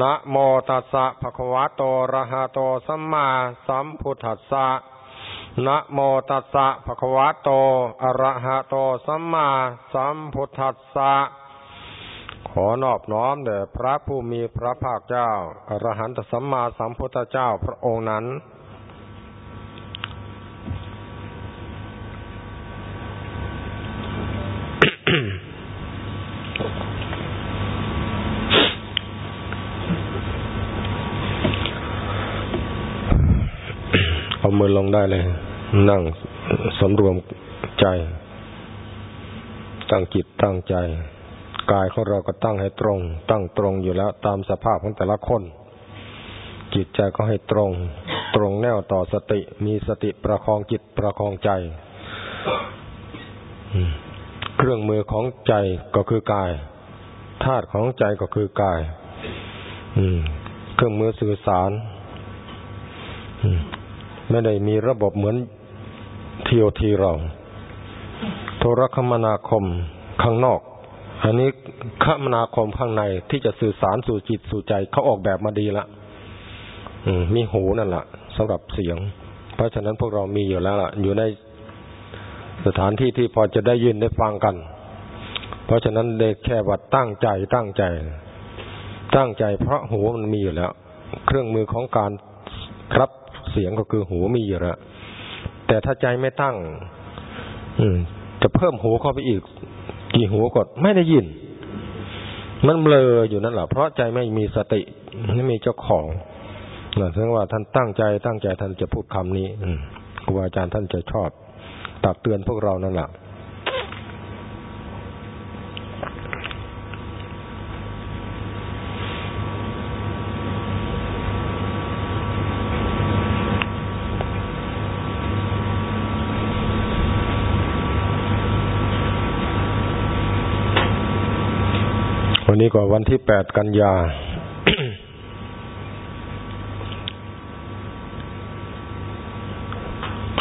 นะโมตัสสะภะคะวะโตอระหะโตสัมมาสัมพุทธัสสะนะโมตัสสะภะคะวะโตอะระหะโตสัมมาสัมพุทธัสสะขอนอบน้อมแด่พระผู้มีพระภาคเจ้าอรหันตสัมมาสัมพุทธเจ้าพระองค์นั้นเอามือ ลงได้เลย นั่งสำรวมใจ ตั้งจิตตั้งใจ กายของเราก็ตั้งให้ตรง ตั้งตรงอยู่แล้ว ตามสภาพของแต่ละคน จิตใจก็ให้ตรง ตรงแนวต่อสติ มีสติประคองจิตประคองใจเครื่องมือของใจก็คือกายธาตุของใจก็คือกายเครื่องมือสื่อสาร ไม่ได้มีระบบเหมือนทีโอทีเรา โทรคมนาคมข้างนอก อันนี้คมนาคมข้างในที่จะสื่อสารสู่จิตสู่ใจเขาออกแบบมาดีละมีหูนั่นแหละสำหรับเสียง เพราะฉะนั้นพวกเรามีอยู่แล้วล่ะ อยู่ในสถานที่ที่พอจะได้ยินได้ฟังกัน เพราะฉะนั้นเด็กแค่ว่าตั้งใจตั้งใจ ตั้งใจเพราะหูมันมีอยู่แล้ว เครื่องมือของการรับ สียงก็คือหูมีอยู่แล้วแต่ถ้าใจไม่ตั้ง อืม จะเพิ่มหูเข้าไปอีก กี่หูกดไม่ได้ยิน มันเบลออยู่นั่นแหละเพราะใจไม่มีสติไม่มีเจ้าของนั่นแสดงว่าท่านตั้งใจตั้งใจท่านจะพูดคำนี้ อืมครูอาจารย์ท่านจะชอบตักเตือนพวกเรานั่นแหละ วันนี้ก็วันที่แปดกันยา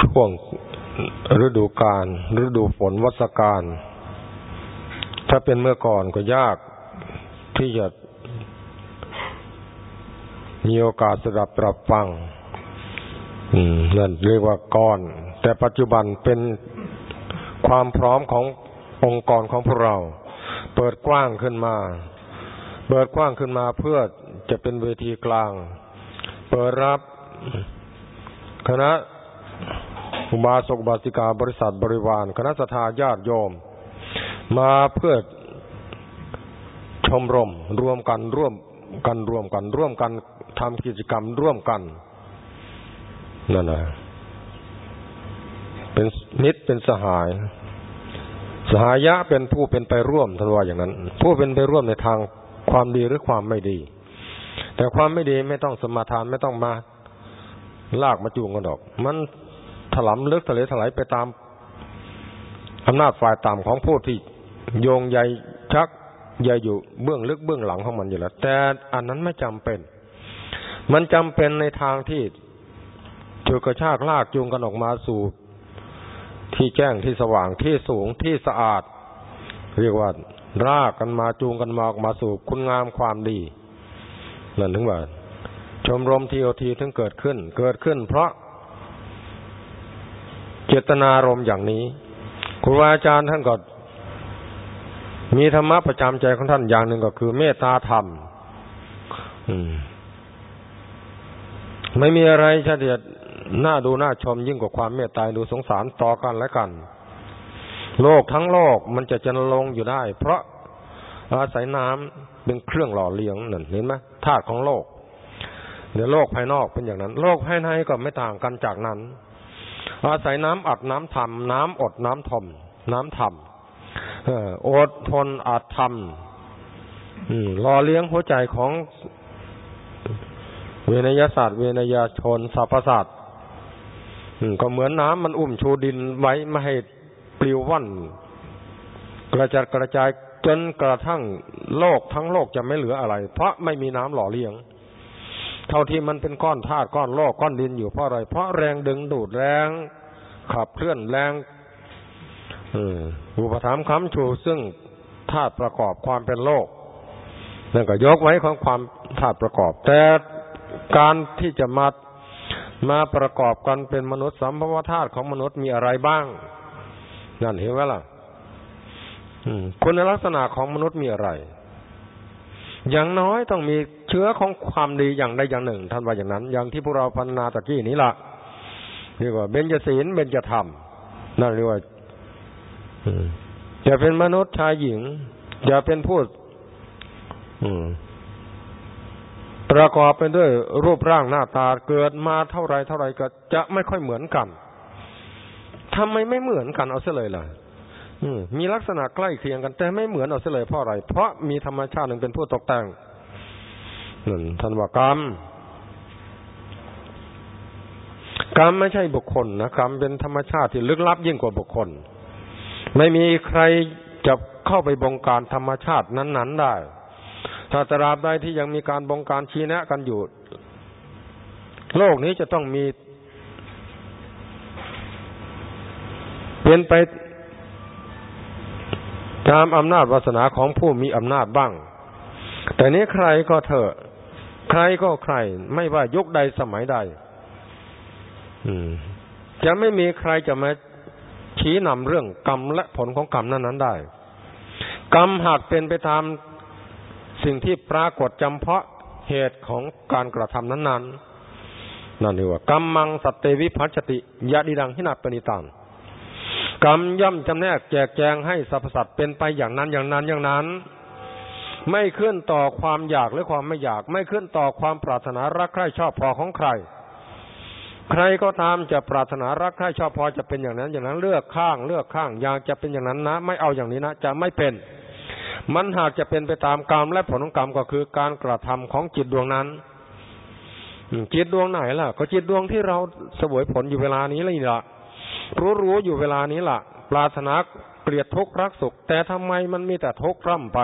ช่วงฤดูกาลฤดูฝนวัศกาลถ้าเป็นเมื่อก่อนก็ยากที่จะมีโอกาสสดับปรับฟังนั่นเรียกว่าก้อน แต่ปัจจุบันเป็นความพร้อมขององค์กรของพวกเรา เปิดกว้างขึ้นมา เปิดกว้างขึ้นมาเพื่อจะเป็นเวทีกลาง เปิดรับคณะอุบาสกบาสิกาบริษัทบริวาร คณะสัทาญาติโยม มาเพื่อชมรม รวมกันร่วมกันรวมกัน ร่วมกันทำกิจกรรมร่วมกันนั่นนะเป็นมิตรเป็นสหาย หายะเป็นผู้เป็นไปร่วมท่านว่าอย่างนั้น ผู้เป็นไปร่วมในทางความดีหรือความไม่ดี แต่ความไม่ดีไม่ต้องสมาทานไม่ต้องมาลากมาจูงกันดอก มันถลำลึกทะเลถลายไปตามอำนาจฝ่ายต่ำของผู้ที่โยงใยชักใยอยู่เบื้องลึกเบื้องหลังของมันอยู่แล้ว แต่อันนั้นไม่จำเป็น มันจำเป็นในทางที่ถูกกระชากลากจูงกันออกมาสู่ ที่แจ้งที่สว่างที่สูงที่สะอาด เรียกว่ารากกันมาจูงกันมาออกมาสู่คุณงามความดีนั่นถึงว่า ชมรมทีโอทีถึงเกิดขึ้น เกิดขึ้น เพราะเจตนารมอย่างนี้ครูอาจารย์ท่านก็มีธรรมะประจำใจของท่านอย่างหนึ่งก็คือ เมตตาธรรมไม่มีอะไรเฉลียด น่าดูน่าชมยิ่งกว่าความเมตตาดูสงสารต่อกันและกัน โลกทั้งโลกมันจะจะลงอยู่ได้ เพราะอาศัยน้ำเป็นเครื่องหล่อเลี้ยงนั่นเห็นไหมธาตุของโลกเดี๋ยวโลกภายนอกเป็นอย่างนั้น โลกภายในก็ไม่ต่างกันจากนั้น อาศัยน้ำอัดน้ำทำน้ำอดน้ำทมน้ำทำอดทนอัดทำหล่อเลี้ยงหัวใจของเวนยศาสตร์เวนยชนสรรพสัตว์ ก็เหมือนน้ำมันอุ้มชูดินไว้ไม่ให้ปลิวว่อนกระจัดกระจายจนกระทั่งโลกทั้งโลกจะไม่เหลืออะไร เพราะไม่มีน้ำหล่อเลี้ยง เท่าที่มันเป็นก้อนธาตุก้อนโลกก้อนดินอยู่เพราะอะไร เพราะแรงดึงดูดแรงขับเคลื่อนแรงอุปถัมภ์คำชูซึ่งธาตุประกอบความเป็นโลกนั่นก็ยกไว้ของความธาตุประกอบ แต่การที่จะมา มาประกอบกันเป็นมนุษย์สัมภวธาตุของมนุษย์มีอะไรบ้าง นั่นเห็นไหมล่ะคุณลักษณะของมนุษย์มีอะไร อย่างน้อยต้องมีเชื้อของความดีอย่างใดอย่างหนึ่งท่านว่าอย่างนั้น อย่างที่พวกเราพัฒนาตะกี้นี้ล่ะเรียกว่าเบญจศีลเบญจธรรมนั่นเรียกว่าจะเป็นมนุษย์ชายหญิงอย่าเป็นผู้ ประกอบไปด้วยรูปร่างหน้าตาเกิดมาเท่าไรเท่าไรก็จะไม่ค่อยเหมือนกันทำไมไม่เหมือนกันเอาเสียเลยล่ะมีลักษณะใกล้เคียงกัน แต่ไม่เหมือนเอาเสียเลยเพราะอะไร เพราะมีธรรมชาติหนึ่งเป็นผู้ตกแต่งนั่นท่านว่ากรรมกรรมไม่ใช่บุคคลนะกรรมเป็นธรรมชาติที่ลึกลับยิ่งกว่าบุคคล ไม่มีใครจะเข้าไปบงการธรรมชาตินั้น ๆ ได้ ถ้าตราบใดที่ยังมีการบงการชี้แนะกันอยู่ โลกนี้จะต้องมีเปลี่ยนไปตามอำนาจวาสนาของผู้มีอำนาจบ้าง แต่นี้ใครก็เถอะ ใครก็ใคร ไม่ว่ายุคใดสมัยใดจะไม่มีใครจะมาชี้นำเรื่องกรรมและผลของกรรมนั้นนั้นได้ กรรมหากเป็นไปตาม สิ่งที่ปรากฏจำเพาะเหตุของการกระทำนั้นนั้นนั่นเรียกว่ากรรมมังสัตเตวิพัชติยะดีดังหินาปณิตังกรรมย่อมจำแนกแจกแจงให้สรรพสัตว์เป็นไปอย่างนั้นอย่างนั้นอย่างนั้น ไม่ขึ้นต่อความอยากหรือความไม่อยาก ไม่ขึ้นต่อความปรารถนารักใคร่ชอบพอของใคร ใครก็ตามจะปรารถนารักใคร่ชอบพอจะเป็นอย่างนั้น อย่างนั้นเลือกข้างเลือกข้างอยากจะเป็นอย่างนั้นนะ ไม่เอาอย่างนี้นะจะไม่เป็น มันหากจะเป็นไปตามกรรมและผลของกรรมก็คือการกระทำของจิตดวงนั้นจิตดวงไหนล่ะ ก็จิตดวงที่เราสวยผลอยู่เวลานี้เลยล่ะ รู้รู้อยู่เวลานี้ล่ะ ปรารถนาเกลียดทุกข์รักสุข แต่ทำไมมันมีแต่ทุกข์ร่ำไป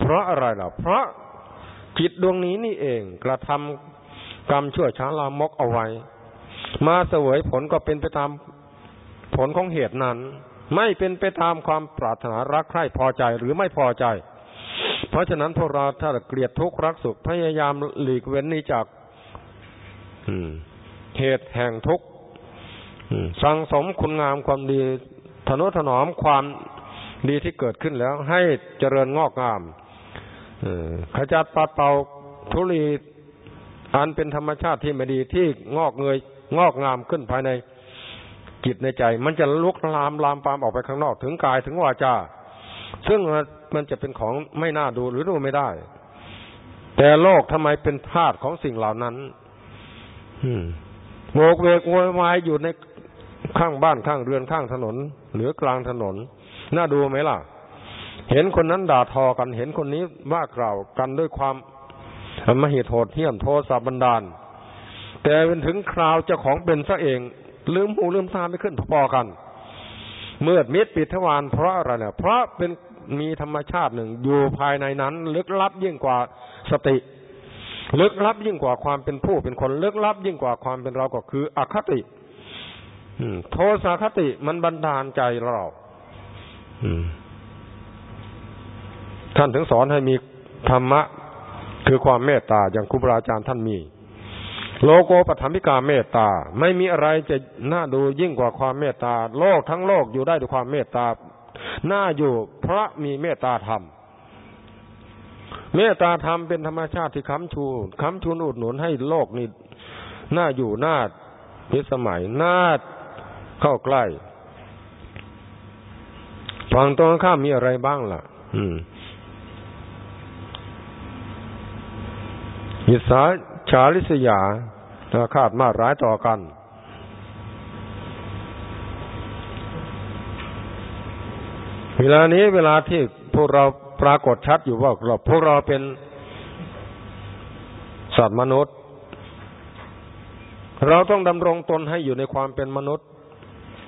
เพราะอะไรล่ะ เพราะจิตดวงนี้นี่เองกระทำกรรมชั่วช้าลามกเอาไว้ มาเสวยผลก็เป็นไปตามผลของเหตุนั้น ไม่เป็นไปตามความปรารถนารักใคร่พอใจหรือไม่พอใจ เพราะฉะนั้นพวกเราถ้าเกลียดทุกข์รักสุขพยายามหลีกเว้นนี้จากเหตุแห่งทุกข์สังสมคุณงามความดีทนุถนอมความดีที่เกิดขึ้นแล้ว ให้เจริญงอกงามขจัดปัดเป่าทุลีอันเป็นธรรมชาติที่ไม่ดีที่งอกเงยงอกงามขึ้นภายใน จิตในใจ มันจะลุกลามลามปามออกไปข้างนอกถึงกายถึงวาจาซึ่งมันจะเป็นของไม่น่าดูหรือดูไม่ได้ แต่โลกทำไมเป็นธาตุของสิ่งเหล่านั้นโมกเวกโวยวายอยู่ในข้างบ้านข้างเรือนข้างถนน หรือกลางถนน น่าดูไหมล่ะ เห็นคนนั้นด่าทอกัน เห็นคนนี้ว่ากล่าวกันด้วยความมหิโทษเที่ยมโทสะบันดาล แต่เป็นถึงคราวเจ้าของเป็นซะเอง ลืมหูลืมตาไม่ขึ้นพอกัน เมื่อมิดปิดทวารเพราะอะไรเนี่ยเพราะเป็นมีธรรมชาติหนึ่งอยู่ภายในนั้น ลึกลับยิ่งกว่าสติ ลึกลับยิ่งกว่าความเป็นผู้เป็นคนลึกลับยิ่งกว่าความเป็นเราก็คืออคติโทสะคติมันบันดาลใจเราท่านถึงสอนให้มีธรรมะ คือความเมตตาอย่างครูบาอาจารย์ท่านมี โลโกปฐมิกาเมตตา ไม่มีอะไรจะน่าดูยิ่งกว่าความเมตตา โลกทั้งโลกอยู่ได้ด้วยความเมตตาน่าอยู่เพราะมีเมตตาธรรม เมตตาธรรมเป็นธรรมชาติที่ค้ำชูค้ำชูนอุดหนุนให้โลกนี้น่าอยู่น่าพิสมัยน่าเข้าใกล้ฝั่งตรงข้ามมีอะไรบ้างล่ะ อืมอิสา ชาลิสยาคาดมาร้ายต่อกัน เวลานี้เวลาที่พวกเราปรากฏชัดอยู่ว่าเราพวกเราเป็นสัตว์มนุษย์ เราต้องดำรงตนให้อยู่ในความเป็นมนุษย์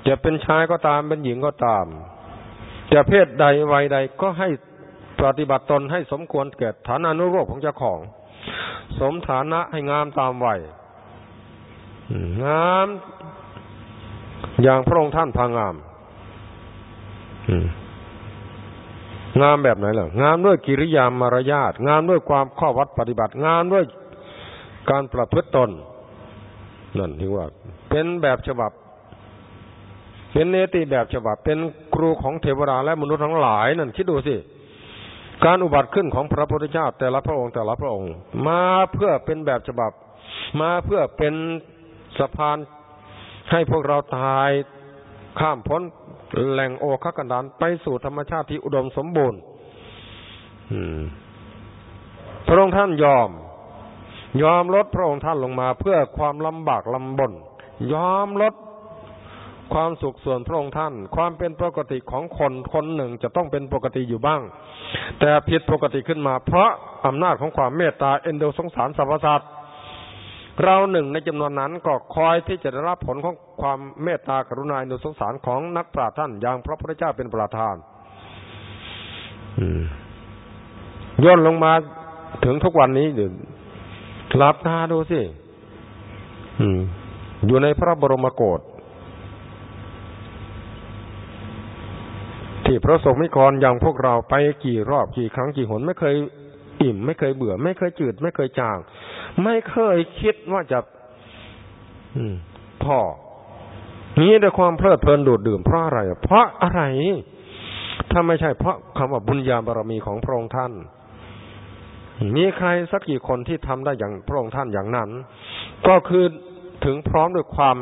จะเป็นชายก็ตามเป็นหญิงก็ตาม จะเพศใดวัยใดก็ให้ปฏิบัติตนให้สมควรเกิดฐานานุรูปของเจ้าของ สมฐานะให้งามตามวัยงามอย่างพระองค์ท่านพางามงามแบบไหนล่ะ งามด้วยกิริยามารยาทงามด้วยความข้อวัดปฏิบัติ งามด้วยการประพฤติตนนั่นที่ว่า เป็นแบบฉบับ เป็นเนติแบบฉบับ เป็นครูของเทวดาและมนุษย์ทั้งหลาย นั่นคิดดูสิ การอุบัติขึ้นของพระพุทธเจ้าแต่ละพระองค์แต่ละพระองค์ มาเพื่อเป็นแบบฉบับ มาเพื่อเป็นสะพานให้พวกเราตายข้ามพ้นแหล่งโอคกันดานไปสู่ธรรมชาติที่อุดมสมบูรณ์พระองค์ท่านยอม ยอมลดพระองค์ท่านลงมาเพื่อความลำบากลำบนยอมลด ความสุขส่วนพระองค์ท่าน ความเป็นปกติของคนคนหนึ่งจะต้องเป็นปกติอยู่บ้าง แต่ผิดปกติขึ้นมา เพราะอำนาจของความเมตตาเอ็นดูสงสารสรรพสัตว์เราหนึ่งในจำนวนนั้นก็คอยที่จะได้รับผลของความเมตตากรุณาอนุสงสารของนักปราชญ์ท่านอย่างพระพุทธเจ้าเป็นประธานย่นลงมาถึงทุกวันนี้เดี๋ยวรับตาดูสิอยู่ในพระบรมโกศ ที่พระสงฆ์มิกรอย่างพวกเราไปกี่รอบกี่ครั้งกี่หนไม่เคยอิ่ม ไม่เคยเบื่อ ไม่เคยจืด ไม่เคยจาง ไม่เคยคิดว่าจะพอนี้แต่ความเพลิดเพลินดูดดื่มเพราะอะไร เพราะอะไร ถ้าไม่ใช่เพราะคำว่าบุญญาบารมีของพระองค์ท่าน มีใครสักกี่คนที่ทำได้อย่างพระองค์ท่านอย่างนั้น ก็คือถึงพร้อมด้วยความ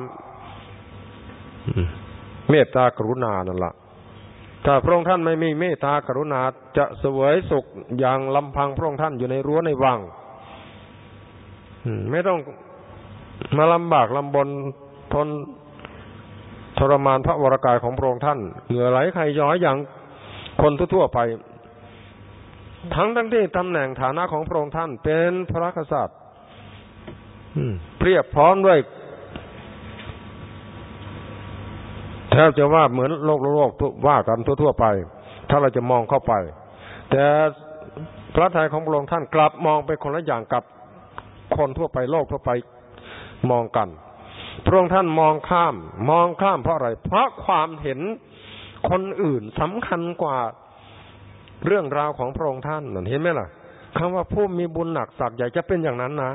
เมตตากรุณานั่นละ่ะ ถ้าพระองค์ท่านไม่มีเมตตากรุณาจะเสวยสุขอย่างลำพังพระองค์ท่านอยู่ในรั้วในวังไม่ต้องมาลำบากลำบนทนทรมานพระวรากายของพระองค์ท่านเหงื่อไหลใครย้อยอย่างคนทั่วไป ทั้งทั้งที่ตำแหน่งฐานะของพระองค์ท่านเป็นพระกษัตริย์เปรียบพร้อมด้วย แทบจะว่าเหมือนโลกโลกว่ากันทั่ว ๆ ไป ถ้าเราจะมองเข้าไป แต่พระทัยของพระองค์ท่านกลับมองไปคนละอย่างกับคนทั่วไปโลกทั่วไปมองกัน พระองค์ท่านมองข้าม มองข้ามเพราะอะไร เพราะความเห็นคนอื่นสำคัญกว่าเรื่องราวของพระองค์ท่านเห็นไหมล่ะคำว่าผู้มีบุญหนักสักใหญ่จะเป็นอย่างนั้นนะ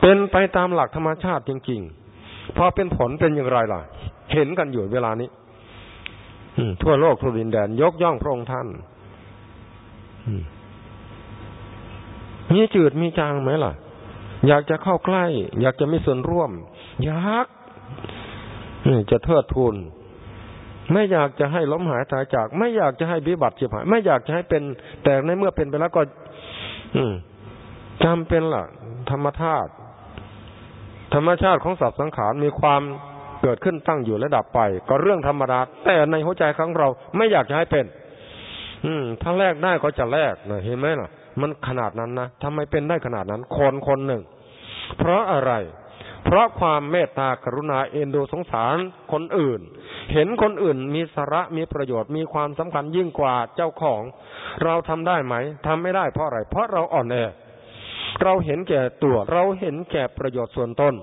เป็นไปตามหลักธรรมชาติจริง พอเป็นผลเป็นอย่างไรล่ะ เห็นกันอยู่เวลานี้ทั่วโลกทั่วดินแดน ยกย่องพระองค์ท่านมีจืดมีจางไหมล่ะ อยากจะเข้าใกล้ อยากจะมีส่วนร่วม อยากจะเทิดทูนไม่อยากจะให้ล้มหายตายจาก ไม่อยากจะให้บิบัติเจ็บหาย ไม่อยากจะให้เป็น แต่ในเมื่อเป็นไปแล้วก็จำเป็นล่ะ ธรรมธาตุ ธรรมชาติของสัตว์สังขารมีความเกิดขึ้นตั้งอยู่และดับไป ก็เรื่องธรรมดาแต่ในหัวใจของเราไม่อยากจะให้เป็น อืม ถ้าแลกได้ก็จะแลกนะเห็นไหมล่ะ มันขนาดนั้นนะทำไมเป็นได้ขนาดนั้น คนคนหนึ่ง เพราะอะไร เพราะความเมตตากรุณาเอ็นดูสงสารคนอื่น เห็นคนอื่นมีสาระมีประโยชน์มีความสำคัญยิ่งกว่าเจ้าของ เราทำได้ไหมทำไม่ได้เพราะอะไร เพราะเราอ่อนแอ เราเห็นแก่ตัวเราเห็นแก่ประโยชน์ส่วนตน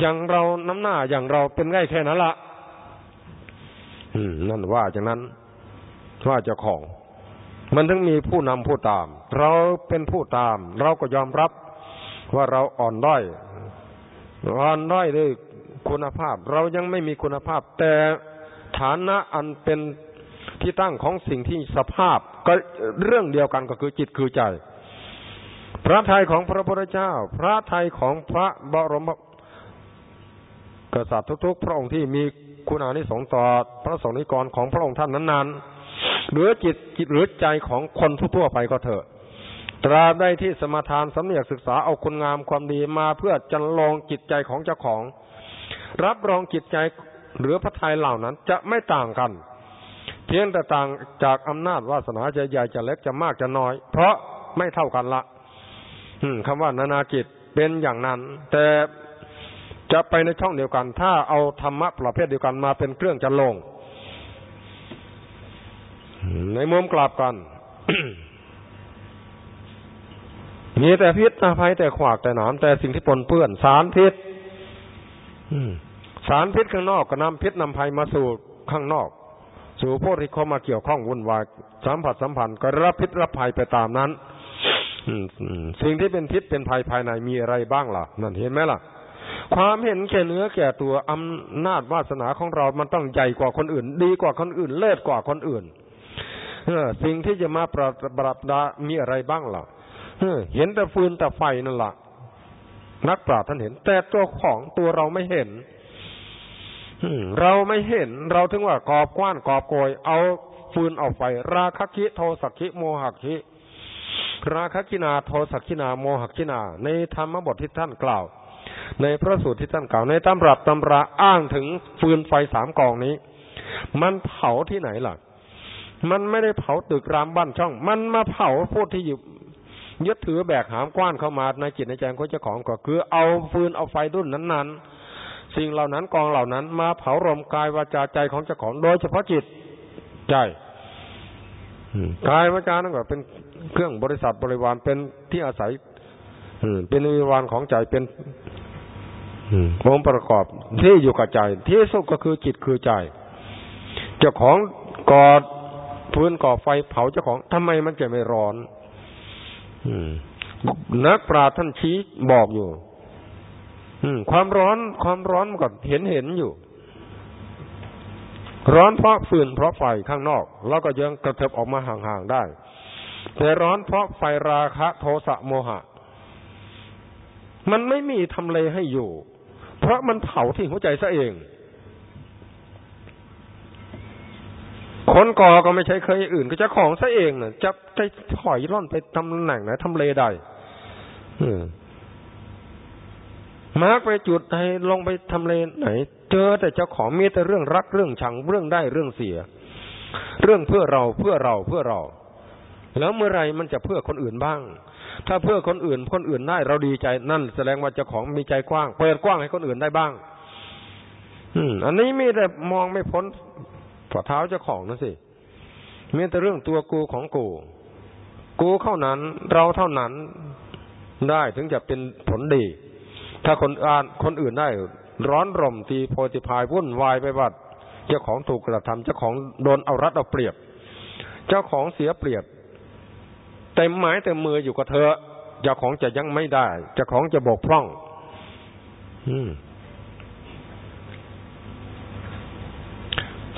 อย่างเราน้ำหน้าอย่างเราเป็นง่ายแค่นั้นละอืม นั่นว่าจากนั้นว่าจ้าของ มันถึงมีผู้นำผู้ตาม เราเป็นผู้ตาม เราก็ยอมรับว่าเราอ่อนด้อยอ่อนด้อยด้วยคุณภาพ เรายังไม่มีคุณภาพ แต่ฐานะอันเป็นที่ตั้งของสิ่งที่สภาพ ก็เรื่องเดียวกันก็คือจิตคือใจ พระทัยของพระพุทธเจ้า พระทัยของพระบรมกษัตริย์ทุกๆ พระองค์ที่มีคุณานิสงส์ต่อพระสงฆ์นิกรของพระองค์ท่านนั้นๆหรือจิตจิตหรือใจของคนทั่วไปก็เถอะ ตราบใดที่สมาทานสำเนียกศึกษาเอาคุณงามความดีมาเพื่อจันลองจิตใจของเจ้าของ รับรองจิตใจหรือพระทัยเหล่านั้นจะไม่ต่างกัน เพียงแต่ต่างจากอำนาจวาสนาจะใหญ่จะเล็กจะมากจะน้อย เพราะไม่เท่ากันละ คำว่านานาจิตเป็นอย่างนั้น แต่จะไปในช่องเดียวกัน ถ้าเอาธรรมะประเภทเดียวกันมาเป็นเครื่องจันลง ในมุมกลับกัน มีแต่พิษอาภัยแต่ขวากแต่หนามแต่สิ่งที่ปนเปื้อน สารพิษสารพิษข้างนอกก็นำพิษนำภัยมาสู่ข้างนอก สู่พวกที่เข้ามาเกี่ยวข้องวุ่นวายสัมผัสสัมพันธ์ก็รับพิษรับภัยไปตามนั้น สิ่งที่เป็นพิษเป็นภัยภายในมีอะไรบ้างล่ะ นั่นเห็นไหมล่ะ ความเห็นแก่เนื้อแก่ตัวอำนาจวาสนาของเรา มันต้องใหญ่กว่าคนอื่น ดีกว่าคนอื่น เลิศกว่าคนอื่นเอสิ่งที่จะมาปรับปรับดามีอะไรบ้างล่ะเห็นแต่ฟืนแต่ไฟนั่นล่ะ นักปราชญ์ท่านเห็น แต่ตัวของตัวเราไม่เห็นเราไม่เห็นเราถึงว่ากอบกว้านกอบโกย เอาฟืนเอาไฟ ราคะคิโทสักคิโมหคิ ราคะคินาโทสักคินาโมหคินา ในธรรมบทที่ท่านกล่าว ในพระสูตรที่ท่านกล่าว ในตำรับตำราอ้างถึงฟืนไฟสามกองนี้ มันเผาที่ไหนล่ะ มันไม่ได้เผาตึกรามบ้านช่อง มันมาเผาพูดที่อยู่ยึดถือแบกหามกว้านเข้ามาในจิตในใจของเจ้าของก็คือ เอาฟืนเอาไฟรุ่นนั้น ๆ สิ่งเหล่านั้นกองเหล่านั้น มาเผารมกายวาจาใจของเจ้าของโดยเฉพาะจิตใจกายวาจานั่นก็เป็น เครื่องบริษัทบริวารเป็นที่อาศัยเป็นวิวารของใจเป็นองค์ประกอบที่อยู่กับใจ ที่สุดก็คือจิตคือใจ เจ้าของกอดพื้นก่อไฟเผาเจ้าของทำไมมันจะไม่ร้อนนักปราท่านชี้บอกอยู่ความร้อนความร้อนมันก็เห็นเห็นอยู่ ร้อนเพราะฟืนเพราะไฟข้างนอก แล้วก็ยังกระเถิบออกมาห่างๆได้ แต่ร้อนเพราะไฟราคะโทสะโมหะ มันไม่มีทำเลให้อยู่ เพราะมันเผาที่หัวใจซะเอง คนก่อก็ไม่ใช่เคยอื่น ก็จะของซะเองน่ะ จะจะถอยร่อนไปตำแหน่งไหนทำเลใดมาร์กไปจุดไหนลงไปทำเลไหน เจอแต่เจ้าของมีแต่เรื่องรักเรื่องชังเรื่องได้เรื่องเสีย เรื่องเพื่อเราเพื่อเราเพื่อเรา แล้วเมื่อไรมันจะเพื่อคนอื่นบ้าง ถ้าเพื่อคนอื่นคนอื่นได้เราดีใจนั่น แสดงว่าเจ้าของมีใจกว้าง เปิดกว้างให้คนอื่นได้บ้าง อืม อันนี้มีแต่มองไม่พ้นฝ่าเท้าเจ้าของนั่นสิมีแต่เรื่องตัวกูของกู กูเท่านั้น เราเท่านั้นได้ถึงจะเป็นผลดี ถ้าคนอ่านคนอื่นได้ ร้อนรมตีโพธิพายวุ่นวายไปบัด เจ้าของถูกกระทำเจ้าของโดนเอารัดเอาเปรียบ เจ้าของเสียเปรียบ เต็มไม้เต็มมืออยู่กับเธอเจ้าของจะยังไม่ได้เจ้าของจะบกพร่อง อืม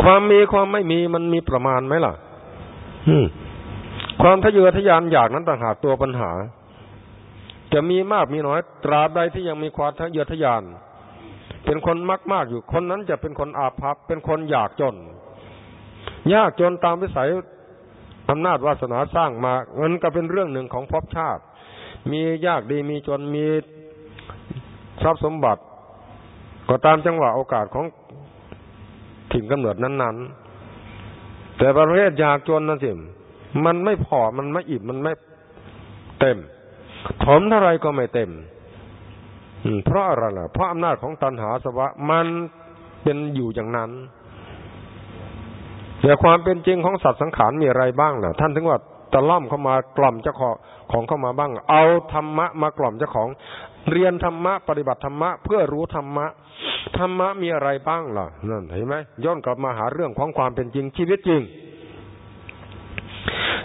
ความมีความไม่มีมันมีประมาณไหมล่ะ อืม ความทะเยอทะยานอยากนั้นต่างหากตัวปัญหา จะมีมากมีน้อย ตราบใดที่ยังมีความทะเยอทะยาน เป็นคนมากมากอยู่คนนั้นจะเป็นคนอาภัพเป็นคนอยากจน ยากจนตามวิสัย อำนาจวาสนาสร้างมาเงินก็เป็นเรื่องหนึ่งของภพชาติ มียากดีมีจนมีทรัพย์สมบัติ ก็ตามจังหวะโอกาสของถิ่นกำเนิดนั้นๆ แต่ประเภทอยากจนนั่นสิมันไม่พอมันไม่อิ่มมันไม่เต็มถมเท่าไรก็ไม่เต็มเพราะอะไรล่ะเพราะอำนาจของตัณหาสวะมันเป็นอยู่อย่างนั้น แต่ความเป็นจริงของสัตว์สังขารมีอะไรบ้างล่ะ ท่านถึงว่าตะล่อมเข้ามากล่อมเจ้าของของเข้ามาบ้าง เอาธรรมะมากล่อมเจ้าของ เรียนธรรมะปฏิบัติธรรมะเพื่อรู้ธรรมะธรรมะมีอะไรบ้างล่ะนั่นเห็นไหมย้อนกลับมาหาเรื่องของความเป็นจริงชีวิตจริง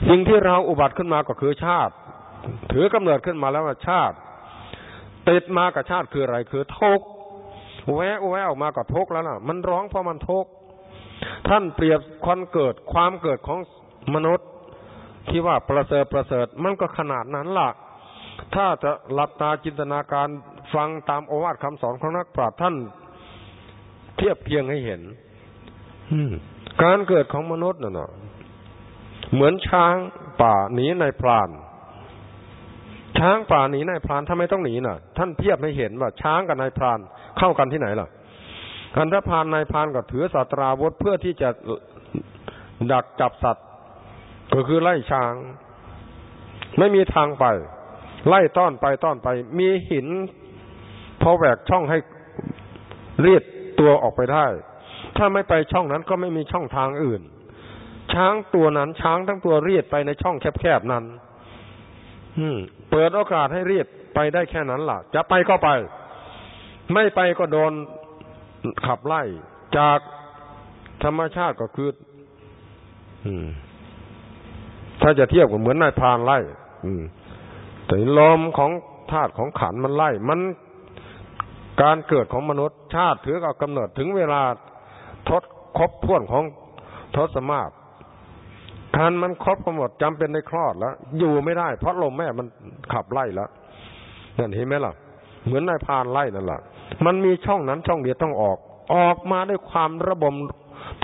สิ่งที่เราอุบัติขึ้นมาก็คือชาติ ถือกำเนิดขึ้นมาแล้วชาติ ติดมากับชาติคืออะไรคือทุกแวะแวะออกมากับทุกแล้วนะมันร้องเพราะมันทุกข์ ท่านเปรียบความเกิดความเกิดของมนุษย์ที่ว่าประเสริฐประเสริฐมันก็ขนาดนั้นล่ะ ถ้าจะหลับตาจินตนาการฟังตามโอวาทคำสอนของนักปราชญ์ท่าน เทียบเทียงให้เห็นการเกิดของมนุษย์น่ะเหมือนช้างป่าหนีในพราน ช้างป่าหนีนายพรานทำไมต้องหนีน่ะ ท่านเทียบให้เห็นว่าช้างกับนายพรานเข้ากันที่ไหนล่ะ อันถ้าพานนายพานก็ถือสัตราวุธเพื่อที่จะดักจับสัตว์ ก็คือไล่ช้าง ไม่มีทางไป ไล่ต้อนไปต้อนไป มีหินพอแหวกช่องให้เรียดตัวออกไปได้ ถ้าไม่ไปช่องนั้นก็ไม่มีช่องทางอื่น ช้างตัวนั้น ช้างทั้งตัวเรียดไปในช่องแคบๆนั้นเปิดโอกาสให้เรียบไปได้แค่นั้นล่ะ จะไปก็ไป ไม่ไปก็โดน ขับไล่จากธรรมชาติก็คือถ้าจะเทียบกับเหมือนนายพานไล่แต่ลมของธาตุของขันมันไล่ มันการเกิดของมนุษย์ชาติถือกับกำเนิดถึงเวลาทดครบพ้วนของทศมาศคันมันครบกำหนดจำเป็นในคลอดแล้ว อยู่ไม่ได้ เพราะลมแม่มันขับไล่แล้วนั่นเห็นไหมล่ะ เหมือนนายพานไล่นั่นแหละ มันมีช่องนั้นช่องเดียวต้องออก ออกมาด้วยความระบม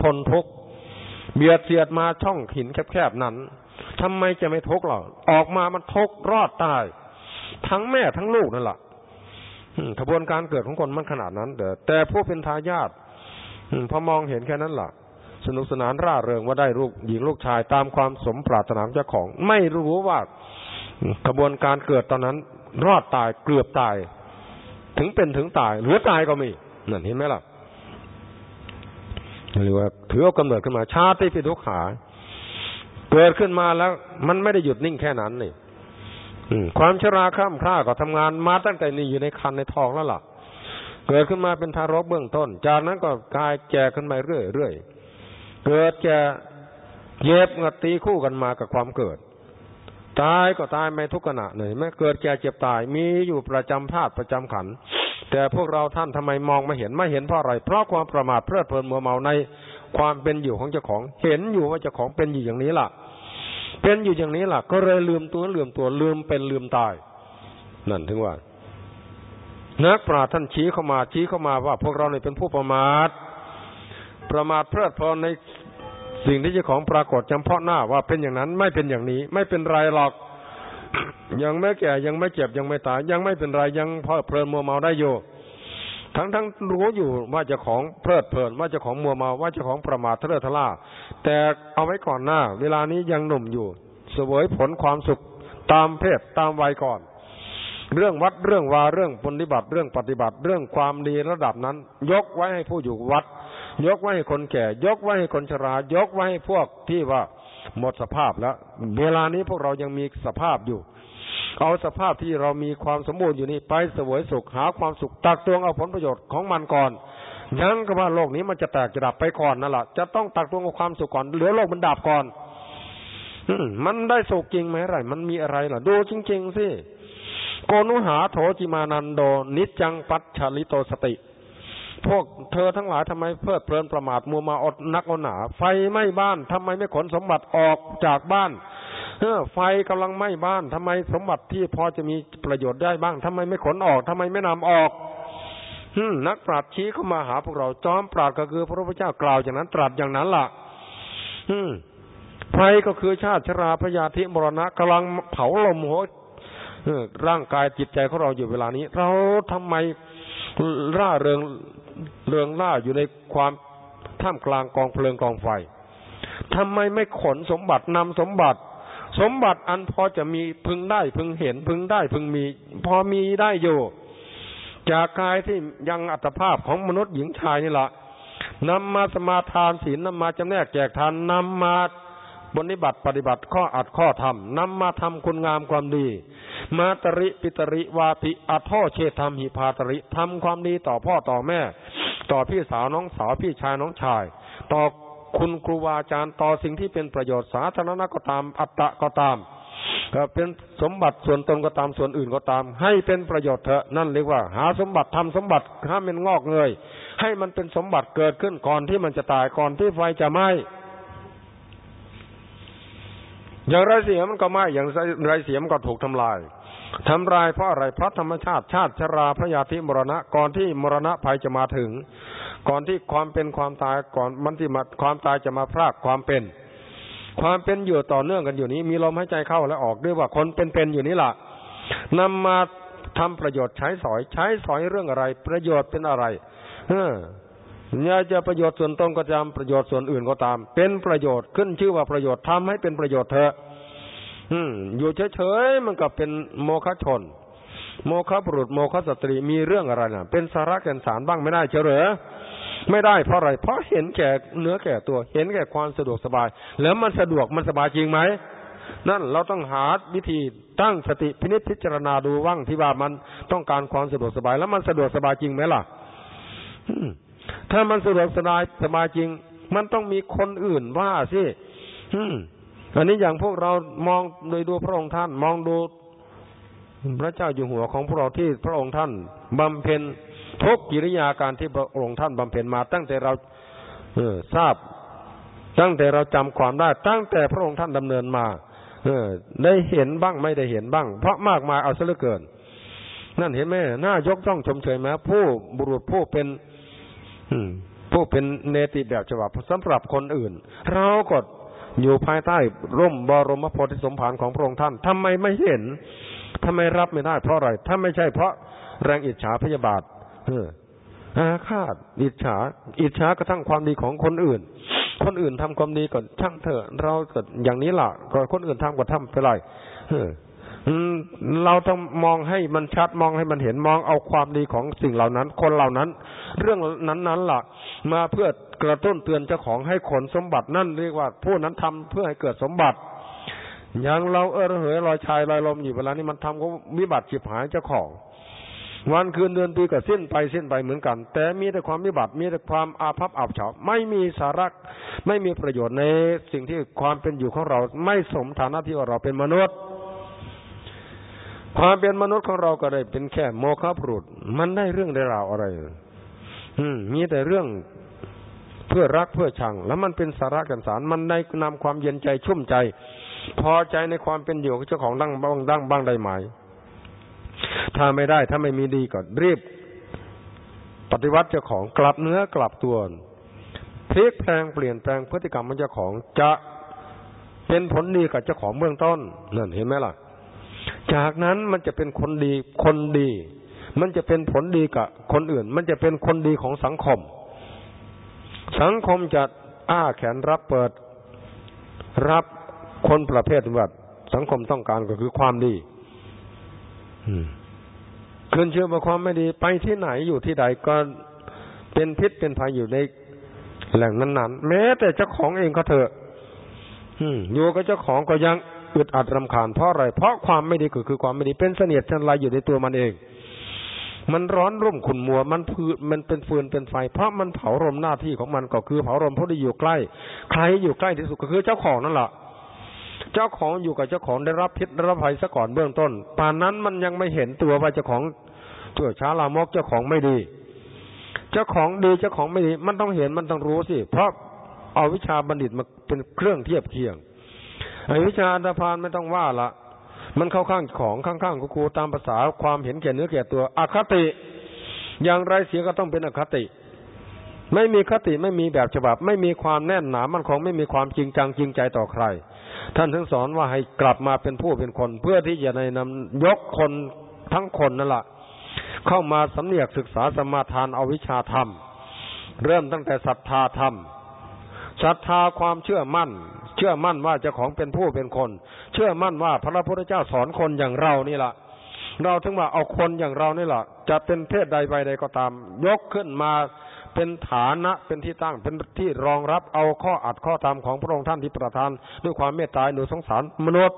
ทนทุกข์เบียดเสียดมาช่องหินแคบๆนั้นทำไมจะไม่ทุกข์หรอออกมามันทุกข์รอดตายทั้งแม่ทั้งลูกนั่นแหละกระบวนการเกิดของคนมันขนาดนั้นแต่แต่ผู้เป็นทายาทพอมองเห็นแค่นั้นล่ะ สนุกสนานร่าเริงว่าได้ลูกหญิงลูกชายตามความสมปรารถนาเจ้าของ ไม่รู้ว่ากระบวนการเกิดตอนนั้น รอดตายเกือบตาย ถึงเป็นถึงตาย หรือตายก็มีนั่นเห็นไหมล่ะหรือว่าถือเอากำเนิดขึ้นมาชาติพิทุขาเกิดขึ้นมาแล้ว มันไม่ได้หยุดนิ่งแค่นั้นนี่ความชราข้ามค่าก็ทำงานมาตั้งแต่นี่อยู่ในคันในท้องแล้วล่ะ เกิดขึ้นมาเป็นทารกเบื้องต้น จากนั้นก็กายแก่ขึ้นไปเรื่อยๆเกิดแก่เย็บงัดตีคู่กันมากับความเกิด ตายก็ตายไม่ทุกขณะเลยแม้เกิดแก่เจ็บตายมีอยู่ประจำธาตุประจำขัน แต่พวกเราท่านทำไมมองไม่เห็นไม่เห็นเพราะอะไร เพราะความประมาทเพลิดเพลินมัวเมาในความเป็นอยู่ของเจ้าของ เห็นอยู่ว่าเจ้าของเป็นอยู่อย่างนี้ล่ะ เป็นอยู่อย่างนี้ล่ะ ก็เลยลืมตัวลืมตัวลืมเป็นลืมตาย นั่นถึงว่า นักปราชญ์ท่านชี้เข้ามาชี้เข้ามาว่า พวกเราเนี่ยเป็นผู้ประมาทประมาทเพลิดเพลินใน สิ่งที่เจ้าของปรากฏจำเพาะหน้าว่าเป็นอย่างนั้นไม่เป็นอย่างนี้ ไม่เป็นไรหรอก ยังไม่แก่ยังไม่เจ็บยังไม่ตายยังไม่เป็นไรยังเพลิดเพลินมัวเมาได้อยู่ทั้งทั้งรู้อยู่ว่าจะของเพลิดเพลินว่าจะของมัวเมาว่าจะของประมาทเทอะทะล่าแต่เอาไว้ก่อนหน้า เวลานี้ยังหนุ่มอยู่สวยผลความสุขตามเพศตามวัยก่อน เรื่องวัดเรื่องวาเรื่องปฏิบัติเรื่องปฏิบัติเรื่องความดีระดับนั้น ยกไว้ให้ผู้อยู่วัด ยกไว้ให้คนแก่ ยกไว้ให้คนชรา ยกไว้ให้พวกที่ว่าหมดสภาพแล้ว เวลานี้พวกเรายังมีสภาพอยู่ เอาสภาพที่เรามีความสมบูรณ์อยู่นี่ไปเสวยสุขหาความสุขตักตวงเอาผลประโยชน์ของมันก่อนยังก็ว่าโลกนี้มันจะแตกจะดับไปก่อนนั่นแหละจะต้องตักตวงเอาความสุขก่อนเหลือโลกมันดับก่อนมันได้สุขจริงไหมไรมันมีอะไรล่ะ ดูจริง ๆ สิโกนุหาโถจิมานันโด นิจจังปัจฉลิโตสติ พวกเธอทั้งหลายทำไมเพลิดเพลินประมาทมัวมาอดนักอดหนา ไฟไหม้บ้านทำไมไม่ขนสมบัติออกจากบ้านเออไฟกำลังไหม้บ้านทำไมสมบัติที่พอจะมีประโยชน์ได้บ้างทำไมไม่ขนออกทำไมไม่นำออกฮึนักปราชญ์ชี้เข้ามาหาพวกเราจอมปราชญ์ก็คือพระพุทธเจ้ากล่าวอย่างนั้นตรัสอย่างนั้นล่ะฮึไฟก็คือชาติชราพยาธิมรณะกำลังเผาลมหัวร่างกายจิตใจของเราอยู่เวลานี้ เราทำไมร่าเริง เริงล่าอยู่ในความท่ามกลางกองเพลิงกองไฟทำไมไม่ขนสมบัตินำสมบัติ สมบัติอันพอจะมีพึงได้พึงเห็นพึงได้พึงมี พอมีได้อยู่จากกายที่ยังอัตภาพของมนุษย์หญิงชายนี่แหละนำมาสมาทานศีลนำมาจำแนกแจกทานนำมา บนิบัติปฏิบัติข้ออัดข้อธรรมนำมาทำคุณงามความดี มาตริปิตริวาปิอัทอเชธรรมหิพาตริทำความดีต่อพ่อต่อแม่ ต่อพี่สาวน้องสาวพี่ชายน้องชาย ต่อคุณครูบาอาจารย์ต่อสิ่งที่เป็นประโยชน์สาธารณะก็ตามอัตตะก็ตามเป็นสมบัติส่วนตนก็ตามส่วนอื่นก็ตาม ให้เป็นประโยชน์เถอะนั่นเรียกว่า หาสมบัติทำสมบัติให้มันงอกเงยให้มันเป็นสมบัติเกิดขึ้นก่อนที่มันจะตายก่อนที่ไฟจะไหม้ อย่างไรเสียมันก็ไม้อย่างไรเสียมันก็ถูกทำลายทำลายเพราะอะไรเพราะธรรมชาติชาติชราพระยาธิมรณะก่อนที่มรณะภัยจะมาถึง ก่อนที่ความเป็นความตายก่อนมันที่มาความตายจะมาพรากความเป็น ความเป็นอยู่ต่อเนื่องกันอยู่นี้ มีลมหายใจเข้าและออกด้วยว่าคนเป็นๆอยู่นี้ล่ะนำมาทำประโยชน์ใช้สอยใช้สอยเรื่องอะไร ประโยชน์เป็นอะไร เออ อย่าจะประโยชน์ส่วนตนก็ตามประโยชน์ส่วนอื่นก็ตาม เป็นประโยชน์ขึ้นชื่อว่าประโยชน์ทำให้เป็นประโยชน์เถอะอืม อยู่เฉยๆมันก็เป็นโมฆะชน โมฆะบุรุษโมฆะสตรีมีเรื่องอะไรน่ะ เป็นสาระแก่นสารบ้างไม่ได้เฉลยไม่ได้เพราะอะไร เพราะเห็นแก่เนื้อแก่ตัว เห็นแก่ความสะดวกสบาย แล้วมันสะดวกมันสบายจริงไหมนั่นเราต้องหาวิธีตั้งสติพินิจพิจารณาดูว่างที่ว่ามันต้องการความสะดวกสบาย แล้วมันสะดวกสบายจริงไหมล่ะ ถ้ามันสะดวกสบายสบายจริง มันต้องมีคนอื่นว่าสิอันนี้อย่างพวกเรามองโดยดูพระองค์ท่าน มองดูพระเจ้าอยู่หัวของพวกเราที่พระองค์ท่านบำเพ็ญทุกกิริยาการที่พระองค์ท่านบำเพ็ญมา ตั้งแต่เราเออทราบ ตั้งแต่เราจำความได้ ตั้งแต่พระองค์ท่านดำเนินมา เออ ได้เห็นบ้างไม่ได้เห็นบ้าง เพราะมากมายเอาซะเหลือเกิน นั่นเห็นไหมน่ายกต้องชมเชยไหมผู้บุรุษผู้เป็น ผู้เป็นเนติแบบฉบับสำหรับคนอื่น เราก็อยู่ภายใต้ร่มบรมโพธิสมภารของพระองค์ท่านทำไมไม่เห็นทำไมรับไม่ได้เพราะอะไร ถ้าไม่ใช่เพราะแรงอิจฉาพยาบาท เอออาฆาตอิจฉา อิจฉากระทั่งความดีของคนอื่น คนอื่นทำความดีก่อนช่างเถอะ เราก็อย่างนี้ล่ะก็คนอื่นทำก็ทำไปเลย เราต้องมองให้มันชัดมองให้มันเห็นมองเอาความดีของสิ่งเหล่านั้น คนเหล่านั้น เรื่องนั้นนั้นล่ะ มาเพื่อกระตุ้นเตือนเจ้าของให้ขนสมบัตินั่นเรียกว่าผู้นั้นทำเพื่อให้เกิดสมบัติอย่างเราเออเหยลอยชายลอยลมอยู่เวลานี้มันทำก็วิบัติฉิบหายเจ้าของวันคืนเดือนปีก็สิ้นไปสิ้นไปเหมือนกัน แต่มีแต่ความวิบัติมีแต่ความอาภัพอับเฉาไม่มีสาระไม่มีประโยชน์ในสิ่งที่ความเป็นอยู่ของเราไม่สมฐานะที่ว่าเราเป็นมนุษย์ ความเป็นมนุษย์ของเราก็ได้เป็นแค่โมฆะบุรุษมันได้เรื่องได้ราวอะไร อืม มีแต่เรื่องเพื่อรักเพื่อชัง แล้วมันเป็นสาระกันสาร มันได้นำความเย็นใจชุ่มใจ พอใจในความเป็นอยู่ของเจ้าของดั้งบ้างดั้งบ้างได้ไหมถ้าไม่ได้ถ้าไม่มีดีก็รีบ ปฏิวัติเจ้าของกลับเนื้อกลับตัวพลิกแปลงเปลี่ยนแปลงพฤติกรรมของเจ้าของจะเป็นผลดีกับเจ้าของเบื้องต้นนั่นเห็นไหมล่ะ จากนั้นมันจะเป็นคนดีคนดี มันจะเป็นผลดีกับคนอื่น มันจะเป็นคนดีของสังคม สังคมจะอ้าแขนรับเปิด รับคนประเภทแบบสังคมต้องการก็คือความดีคืนเชื่อว่าความไม่ดี ไปที่ไหนอยู่ที่ใดก็เป็นพิษเป็นภัยอยู่ในแหล่งนั้นๆแม้แต่เจ้าของเองก็เถอะอยู่กับเจ้าของก็ยัง อึดอัดรำคาญเพราะอะไร เพราะความไม่ดีก็คือความไม่ดีเป็นเสนียดชันไรอยู่ในตัวมันเอง มันร้อนรุ่มขุนมัว มันพืมันเป็นฟืนเป็นไฟ เพราะมันเผารมหน้าที่ของมันก็คือเผารมผู้ที่อยู่ใกล้ ใครอยู่ใกล้ที่สุดก็คือเจ้าของนั่นแหละเจ้าของอยู่กับเจ้าของได้รับพิษได้รับภัยซะก่อนเบื้องต้นป่านนั้นมันยังไม่เห็นตัวว่าเจ้าของตัวช้าลามกเจ้าของไม่ดี เจ้าของดีเจ้าของไม่ดี มันต้องเห็นมันต้องรู้สิ เพราะเอาวิชาบัณฑิตมาเป็นเครื่องเทียบเคียง ไอ้วิชาอันธพาลไม่ต้องว่าละมันเข้าข้างของข้างๆครูตามภาษาความเห็นแก่เนื้อแก่ตัวอคติ อย่างไรเสียก็ต้องเป็นอคติ ไม่มีคติไม่มีแบบฉบับ ไม่มีความแน่นหนามันคงไม่มีความจริงจังจริงใจต่อใคร ท่านถึงสอนว่าให้กลับมาเป็นผู้เป็นคน เพื่อที่จะในนำยกคนทั้งคนนั่นแหละเข้ามาสำเนียกศึกษาสมาทานเอาวิชาธรรม เริ่มตั้งแต่ศรัทธาธรรมศรัทธาความเชื่อมั่น เชื่อมั่นว่าเจ้าของเป็นผู้เป็นคน เชื่อมั่นว่าพระพุทธเจ้าสอนคนอย่างเรานี่แหละเราถึงว่าเอาคนอย่างเรานี่แหละจะเป็นเพศใดใบใดก็ตาม ยกขึ้นมาเป็นฐานะเป็นที่ตั้งเป็นที่รองรับเอาข้ออัดข้อธรรมของพระองค์ท่านที่ประทาน ด้วยความเมตตาหนูสงสารมนุษย์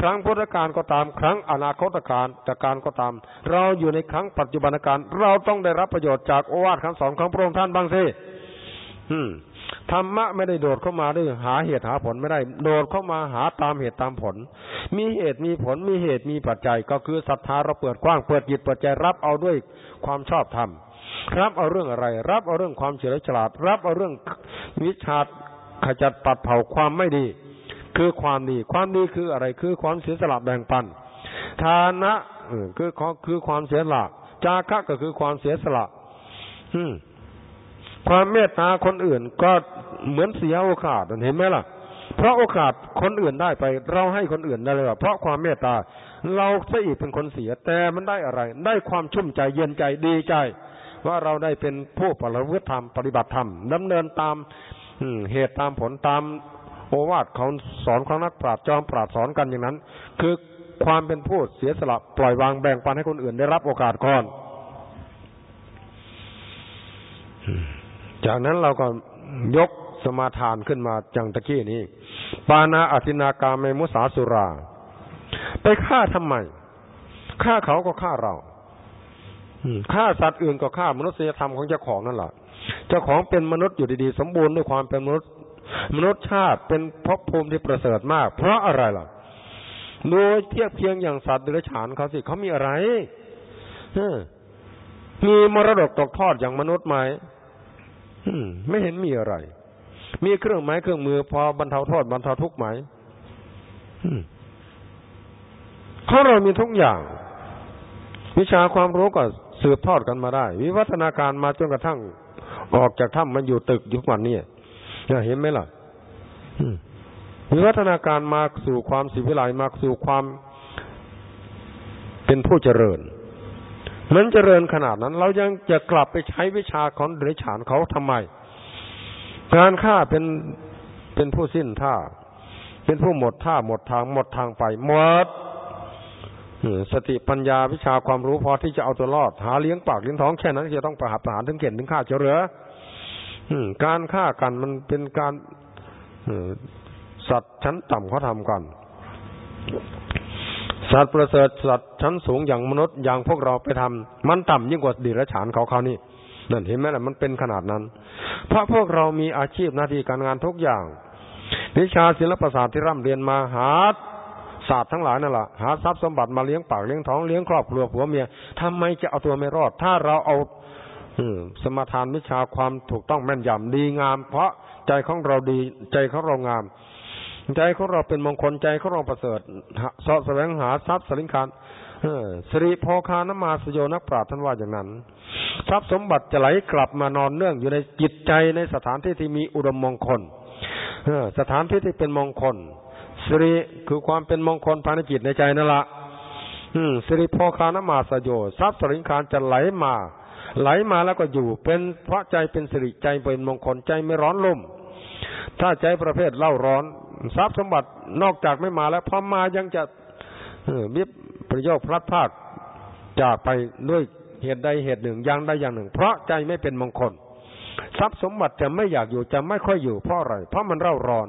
ครั้งพุทธกาลก็ตาม ครั้งอนาคตการจากการก็ตาม เราอยู่ในครั้งปัจจุบันการเราต้องได้รับประโยชน์จากโอวาทคำสอนของพระองค์ท่านบ้างสิอืม ธรรมะไม่ได้โดดเข้ามาด้วยหาเหตุหาผลไม่ได้ โดดเข้ามาหาตามเหตุตามผล มีเหตุมีผลมีเหตุมีปัจจัย ก็คือศรัทธาเราเปิดกว้างเปิดจิตเปิดใจรับเอาด้วยความชอบธรรมรับเอาเรื่องอะไร รับเอาเรื่องความเฉลียวฉลาด รับเอาเรื่องวิชาขจัดปัดเผาความไม่ดี คือความดี ความดีคืออะไร คือความเสียสละแบ่งปันฐานะคือคือความเสียสละจาคะก็คือความเสียสละ อืม ความเมตตาคนอื่นก็เหมือนเสียโอกาสเห็นไหมล่ะ เพราะโอกาสคนอื่นได้ไป เราให้คนอื่นได้เลยเพราะความเมตตาเราซะอีกเป็นคนเสียแต่มันได้อะไร ได้ความชุ่มใจเย็นใจดีใจ ว่าเราได้เป็นผู้ปฏิบัติธรรมปฏิบัติธรรมดำเนินตามเหตุตามผลตามโอวาทเขาสอนของนักปราชญ์จอมปราชญ์สอนกันอย่างนั้น คือความเป็นผู้เสียสละปล่อยวางแบ่งปันให้คนอื่นได้รับโอกาสก่อน จากนั้นเราก็ยกสมาทานขึ้นมาจังตะกี้นี้ ปานาอธินากาเมมุสาสุรา ไปฆ่าทำไมฆ่าเขาก็ฆ่าเราฆ่าสัตว์อื่นก็ฆ่ามนุษยธรรมของเจ้าของนั่นแหละเจ้าของเป็นมนุษย์อยู่ดีๆ สมบูรณ์ด้วยความเป็นมนุษย์ มนุษย์ชาติเป็นภพภูมิที่ประเสริฐมาก เพราะอะไรล่ะโดยเทียบเคียงอย่างสัตว์เดรัจฉานเขาสิเขามีอะไรมีมรดกตกทอดอย่างมนุษย์ไหม ไม่เห็นมีอะไร มีเครื่องไม้เครื่องมือ พอบรรเทาโทษบรรเทาทุกข์ไหมเขาเรามีทุกอย่าง วิชาความรู้ก็สืบทอดกันมาได้ วิวัฒนาการมาจนกระทั่ง ออกจากถ้ำมันอยู่ตึกยุควันนี้เห็นไหมล่ะวิวัฒนาการมาสู่ความสิวิไลมาสู่ความเป็นผู้เจริญ มันเจริญขนาดนั้น เรายังจะกลับไปใช้วิชาของเดรัจฉานเขาทำไมการฆ่าเป็นเป็นผู้สิ้นท่า เป็นผู้หมดท่าหมดทางหมดทางไปหมดสติปัญญาวิชาความรู้พอที่จะเอาตัวรอด หาเลี้ยงปากเลี้ยงท้องแค่นั้นจะต้องประหัตประหารถึงเก่นถึงฆ่าเจริญการฆ่ากันมันเป็นการสัตว์ชั้นต่ำเขาทำกัน สัตว์ประเสริฐสัตว์ชั้นสูงอย่างมนุษย์อย่างพวกเราไปทำมันต่ำยิ่งกว่าดิรัจฉานเขาเขานี่นั่นเห็นไหมล่ะมันเป็นขนาดนั้น เพราะพวกเรามีอาชีพหน้าที่การงานทุกอย่าง วิชาศิลปศาสตร์ที่ร่ำเรียนมาหาศาสตร์ทั้งหลายนั่นแหละหาทรัพย์สมบัติมาเลี้ยงปากเลี้ยงท้องเลี้ยงครอบครัวผัวเมียทำไมจะเอาตัวไม่รอด ถ้าเราเอาสมทานวิชาความถูกต้องแม่นยำดีงาม เพราะใจของเราดีใจของเรางาม ใจของเราเป็นมงคลใจของเราประเสริฐสาะแสวงหาทรัพย์สลิงคารสริโพคานมาสโยนักปราชญ์ท่านว่าอย่างนั้น ทรัพย์สมบัติจะไหลกลับมานอนเนื่องอยู่ในจิตใจในสถานที่ที่มีอุดมมงคลสถานที่ที่เป็นมงคลสิริคือความเป็นมงคลภายในจิตในใจนั่นละสิริโพคานมาสโยทรัพย์สริงคารจะไหลมา ไหลมาแล้วก็อยู่ เป็นเพราะใจเป็นสิริใจเป็นมงคลใจไม่ร้อนลุ่มถ้าใจประเภทเล่าร้อน ทรัพย์สมบัตินอกจากไม่มาแล้วพอมายังจะวิบประโยคพลัดพากจากไปด้วยเหตุใดเหตุหนึ่งอย่างใดอย่างหนึ่ง เพราะใจไม่เป็นมงคล ทรัพย์สมบัติจะไม่อยากอยู่จะไม่ค่อยอยู่เพราะอะไรเพราะมันเร่าร้อน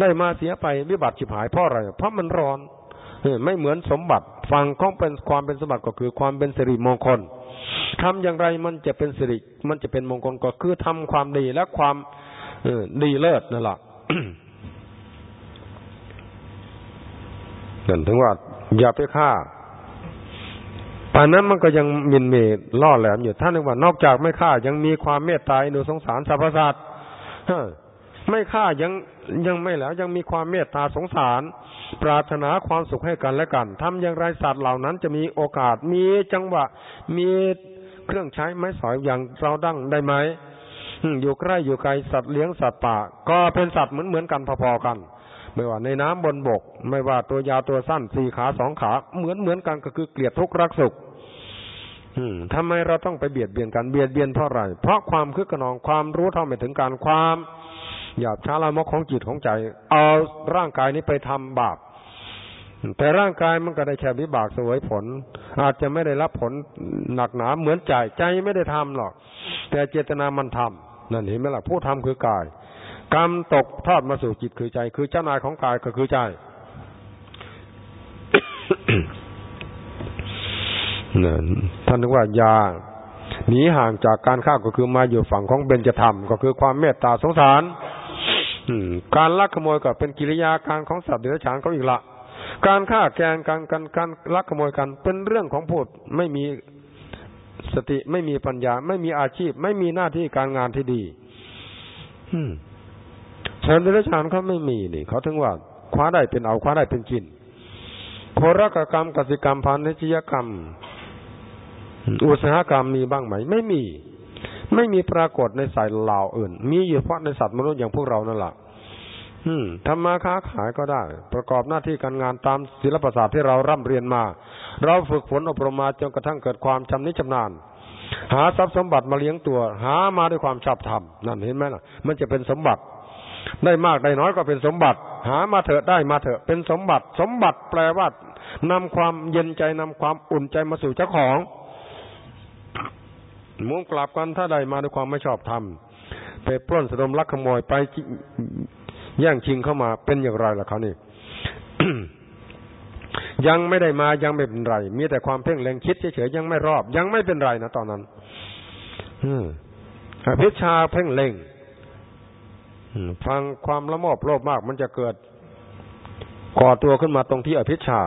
ได้มาเสียไปวิบัติฉิบหายเพราะอะไรเพราะมันร้อนไม่เหมือนสมบัติฟังของเป็นความเป็นสมบัติก็คือความเป็นสิริมงคลทำอย่างไรมันจะเป็นสิริมันจะเป็นมงคลก็คือทำความดีและความดีเลิศนั่นแหละ นั่นถึงว่าอย่าไปฆ่าป่านนั้นมันก็ยังมินเมล่อแหลมอยู่ท่านนึกว่านอกจากไม่ฆ่ายังมีความเมตตาหนูสงสารสรรพสัตว์ไม่ฆ่ายังยังไม่แล้ว ยังมีความเมตตาสงสาร ปรารถนาความสุขให้กันและกันทำอย่างไรสัตว์เหล่านั้นจะมีโอกาสมีจังหวะ มีเครื่องใช้ไม้สอยอย่างเราดั้งได้ไหมอยู่ใกล้อยู่ไกลสัตว์เลี้ยงสัตว์ป่าก็เป็นสัตว์เหมือนเหมือนกันพอๆกัน ไม่ว่าในน้ำบนบก ไม่ว่าตัวยาวตัวสั้นสี่ขาสองขา เหมือนเหมือนกันก็คือเกลียดทุกข์รักสุขทำไมเราต้องไปเบียดเบียนกันเบียดเบียนเพราะอะไรเพราะความคึกขนองความรู้เท่าไม่ถึงการความหยาบช้าละมกของจิตของใจ เอาร่างกายนี้ไปทำบาปแต่ร่างกายมันก็ได้แค่วิบากสวยผล อาจจะไม่ได้รับผลหนักหนาเหมือนใจใจไม่ได้ทำหรอก แต่เจตนามันทำนั่นเห็นไหมล่ะผู้ทำคือกาย กรรมตกทอดมาสู่จิตคือใจ คือเจ้านายของกายก็คือใจนั่นท่านนึกว่ายาหนีห่างจากการฆ่าก็คือมาอยู่ฝั่งของเบญจธรรม ก็คือความเมตตาสงสารการลักขโมยก็เป็นกิริยาการของสัตว์เดรัจฉานเขาอีกละการฆ่าแกงการการการลักขโมยกันเป็นเรื่องของพูดไม่มีสติไม่มีปัญญา ไม่มีอาชีพ ไม่มีหน้าที่การงานที่ดี สัตว์เดรัจฉานเขาไม่มีนี่เขาถึงว่าคว้าได้เป็นเอาคว้าได้เป็นกินโครกกรรมกสิกรรมพันธิยกรรม อุตสาหกรรมมีบ้างไหม ไม่มี ไม่มีปรากฏในสายเหล่าอื่น มีอยู่เฉพาะในสัตว์มนุษย์อย่างพวกเรานั่นแหละทำมาค้าขายก็ได้ ประกอบหน้าที่การงานตามศิลปศาสตร์ที่เราร่ำเรียนมา เราฝึกฝนอบรมมาจนกระทั่งเกิดความชำนิชำนาญ หาทรัพย์สมบัติมาเลี้ยงตัว หามาด้วยความชอบธรรมนั่นเห็นไหมล่ะ มันจะเป็นสมบัติ ได้มากได้น้อยก็เป็นสมบัติ หามาเถอะได้มาเถอะเป็นสมบัติ สมบัติแปลว่านำความเย็นใจนำความอุ่นใจมาสู่เจ้าของมุ่งกลับกันถ้าใดมาด้วยความไม่ชอบธรรมไปปล้นสะดมลักขโมยไปแย่งชิงเข้ามาเป็นอย่างไรล่ะเขานี่ยังไม่ได้มายังไม่เป็นไร มีแต่ความเพ่งเล็งคิดเฉยๆยังไม่รอบ ยังไม่เป็นไรนะตอนนั้นอภิชาเพ่งเล็ง ฟังความละโมบโลภมาก มันจะเกิดก่อตัวขึ้นมาตรงที่อภิชา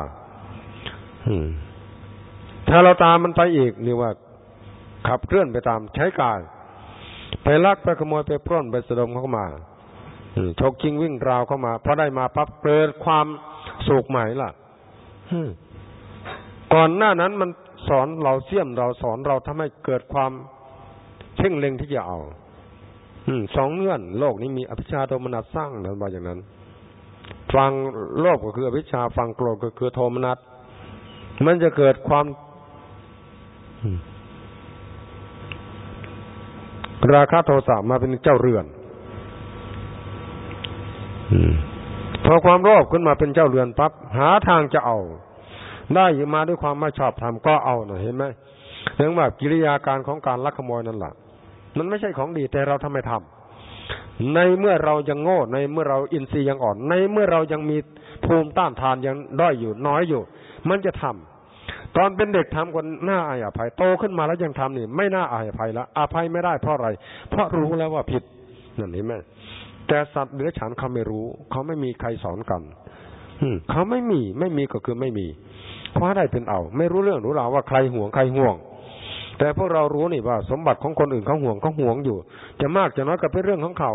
ถ้าเราตามมันไปอีกนี่ว่า ขับเคลื่อนไปตามใช้กายไปลักไปขโมยไปปล้นไปสะดมเข้ามาชกชิงวิ่งราวเข้ามาพอได้มาปั๊บเกิดความสุขใหม่ล่ะก่อนหน้านั้นมันสอนเราเสี่ยมเราสอนเราทำให้เกิดความเพ่งเล็งที่จะเอา สองเงื่อน โลกนี้มีอภิชาโทมนัสสร้างนั้นว่าอย่างนั้น ฟังโลภก็คืออภิชาฟังโกรธก็คือโทมนัสมันจะเกิดความราคะโทสะมาเป็นเจ้าเรือนพอความโลภขึ้นมาเป็นเจ้าเรือนปั๊บหาทางจะเอา ได้มาด้วยความไม่ชอบธรรมก็เอาหน่อยเห็นไหมเรื่องแบบกิริยาการของการลักขโมยนั่นแหละ มันไม่ใช่ของดีแต่เราทำไมทำในเมื่อเรายังโง่ ในเมื่อเราอินทรีย์ยังอ่อน ในเมื่อเรายังมีภูมิต้านทานยังด้อยอยู่น้อยอยู่ มันจะทำตอนเป็นเด็กทำคนหน้าอายอภัยโตขึ้นมาแล้วยังทำนี่ ไม่น่าอายอภัยแล้วอภัยไม่ได้เพราะอะไร เพราะรู้แล้วว่าผิดนั่นเห็นไหมแต่สัตว์เดือฉันเขาไม่รู้ เขาไม่มีใครสอนกันเขาไม่มี ไม่มีก็คือไม่มีคว้าได้เป็นเอา ไม่รู้เรื่องรู้ราวว่าใครห่วงใครห่วง แต่พวกเรารู้นี่ว่า สมบัติของคนอื่นเขาห่วงเขาห่วงอยู่ จะมากจะน้อยก็เป็นเรื่องของเขา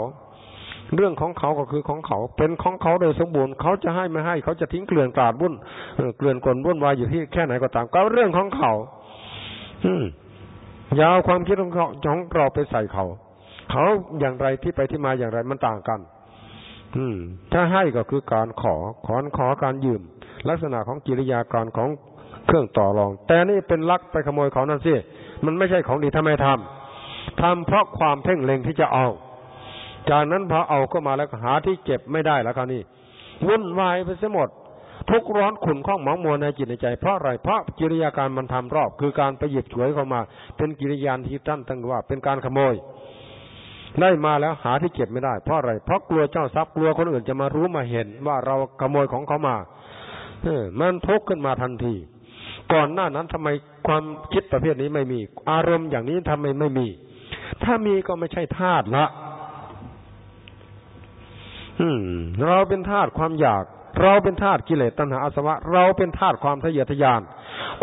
เรื่องของเขาก็คือของเขา เป็นของเขาโดยสมบูรณ์เขาจะให้ไม่ให้ เขาจะทิ้งเกลื่อนกลาดบุ่นเกลื่อนกลนบุ่นวายอยู่ที่แค่ไหนก็ตาม ก็เรื่องของเขา อืมยาวความคิดของเขาของเราไปใส่เขา เขาอย่างไรที่ไปที่มาอย่างไรมันต่างกัน อืม ถ้าให้ก็คือการขอ ขอนขอการยืม ลักษณะของกิริยาการของเครื่องต่อรอง แต่นี่เป็นลักไปขโมยเขานั่นสิ มันไม่ใช่ของดีทำไมทำทำเพราะความเพ่งเล็งที่จะเอา จากนั้นพอเอาก็มาแล้วหาที่เก็บไม่ได้แล้วคราวนี้วุ่นวายไปเสียหมด ทุกร้อนขุนข้องหมองมัวในจิตในใจ เพราะอะไรเพราะกิริยาการมันทำรอบ คือการไปหยิบฉวยเข้ามา เป็นกิริยานที่ท่านตั้งว่า เป็นการขโมยได้มาแล้วหาที่เก็บไม่ได้เพราะอะไร เพราะกลัวเจ้าทรัพย์กลัวคนอื่นจะมารู้มาเห็นว่าเราขโมยของเขามาเออมันทุกข์ขึ้นมาทันที ก่อนหน้านั้นทำไม ความคิดประเภทนี้ไม่มี อารมณ์อย่างนี้ทำไมไม่มี ถ้ามีก็ไม่ใช่ธาตุละอืม เราเป็นธาตุความอยาก เราเป็นธาตุกิเลสตัณหาอาสวะ เราเป็นธาตุความทะเยอทะยาน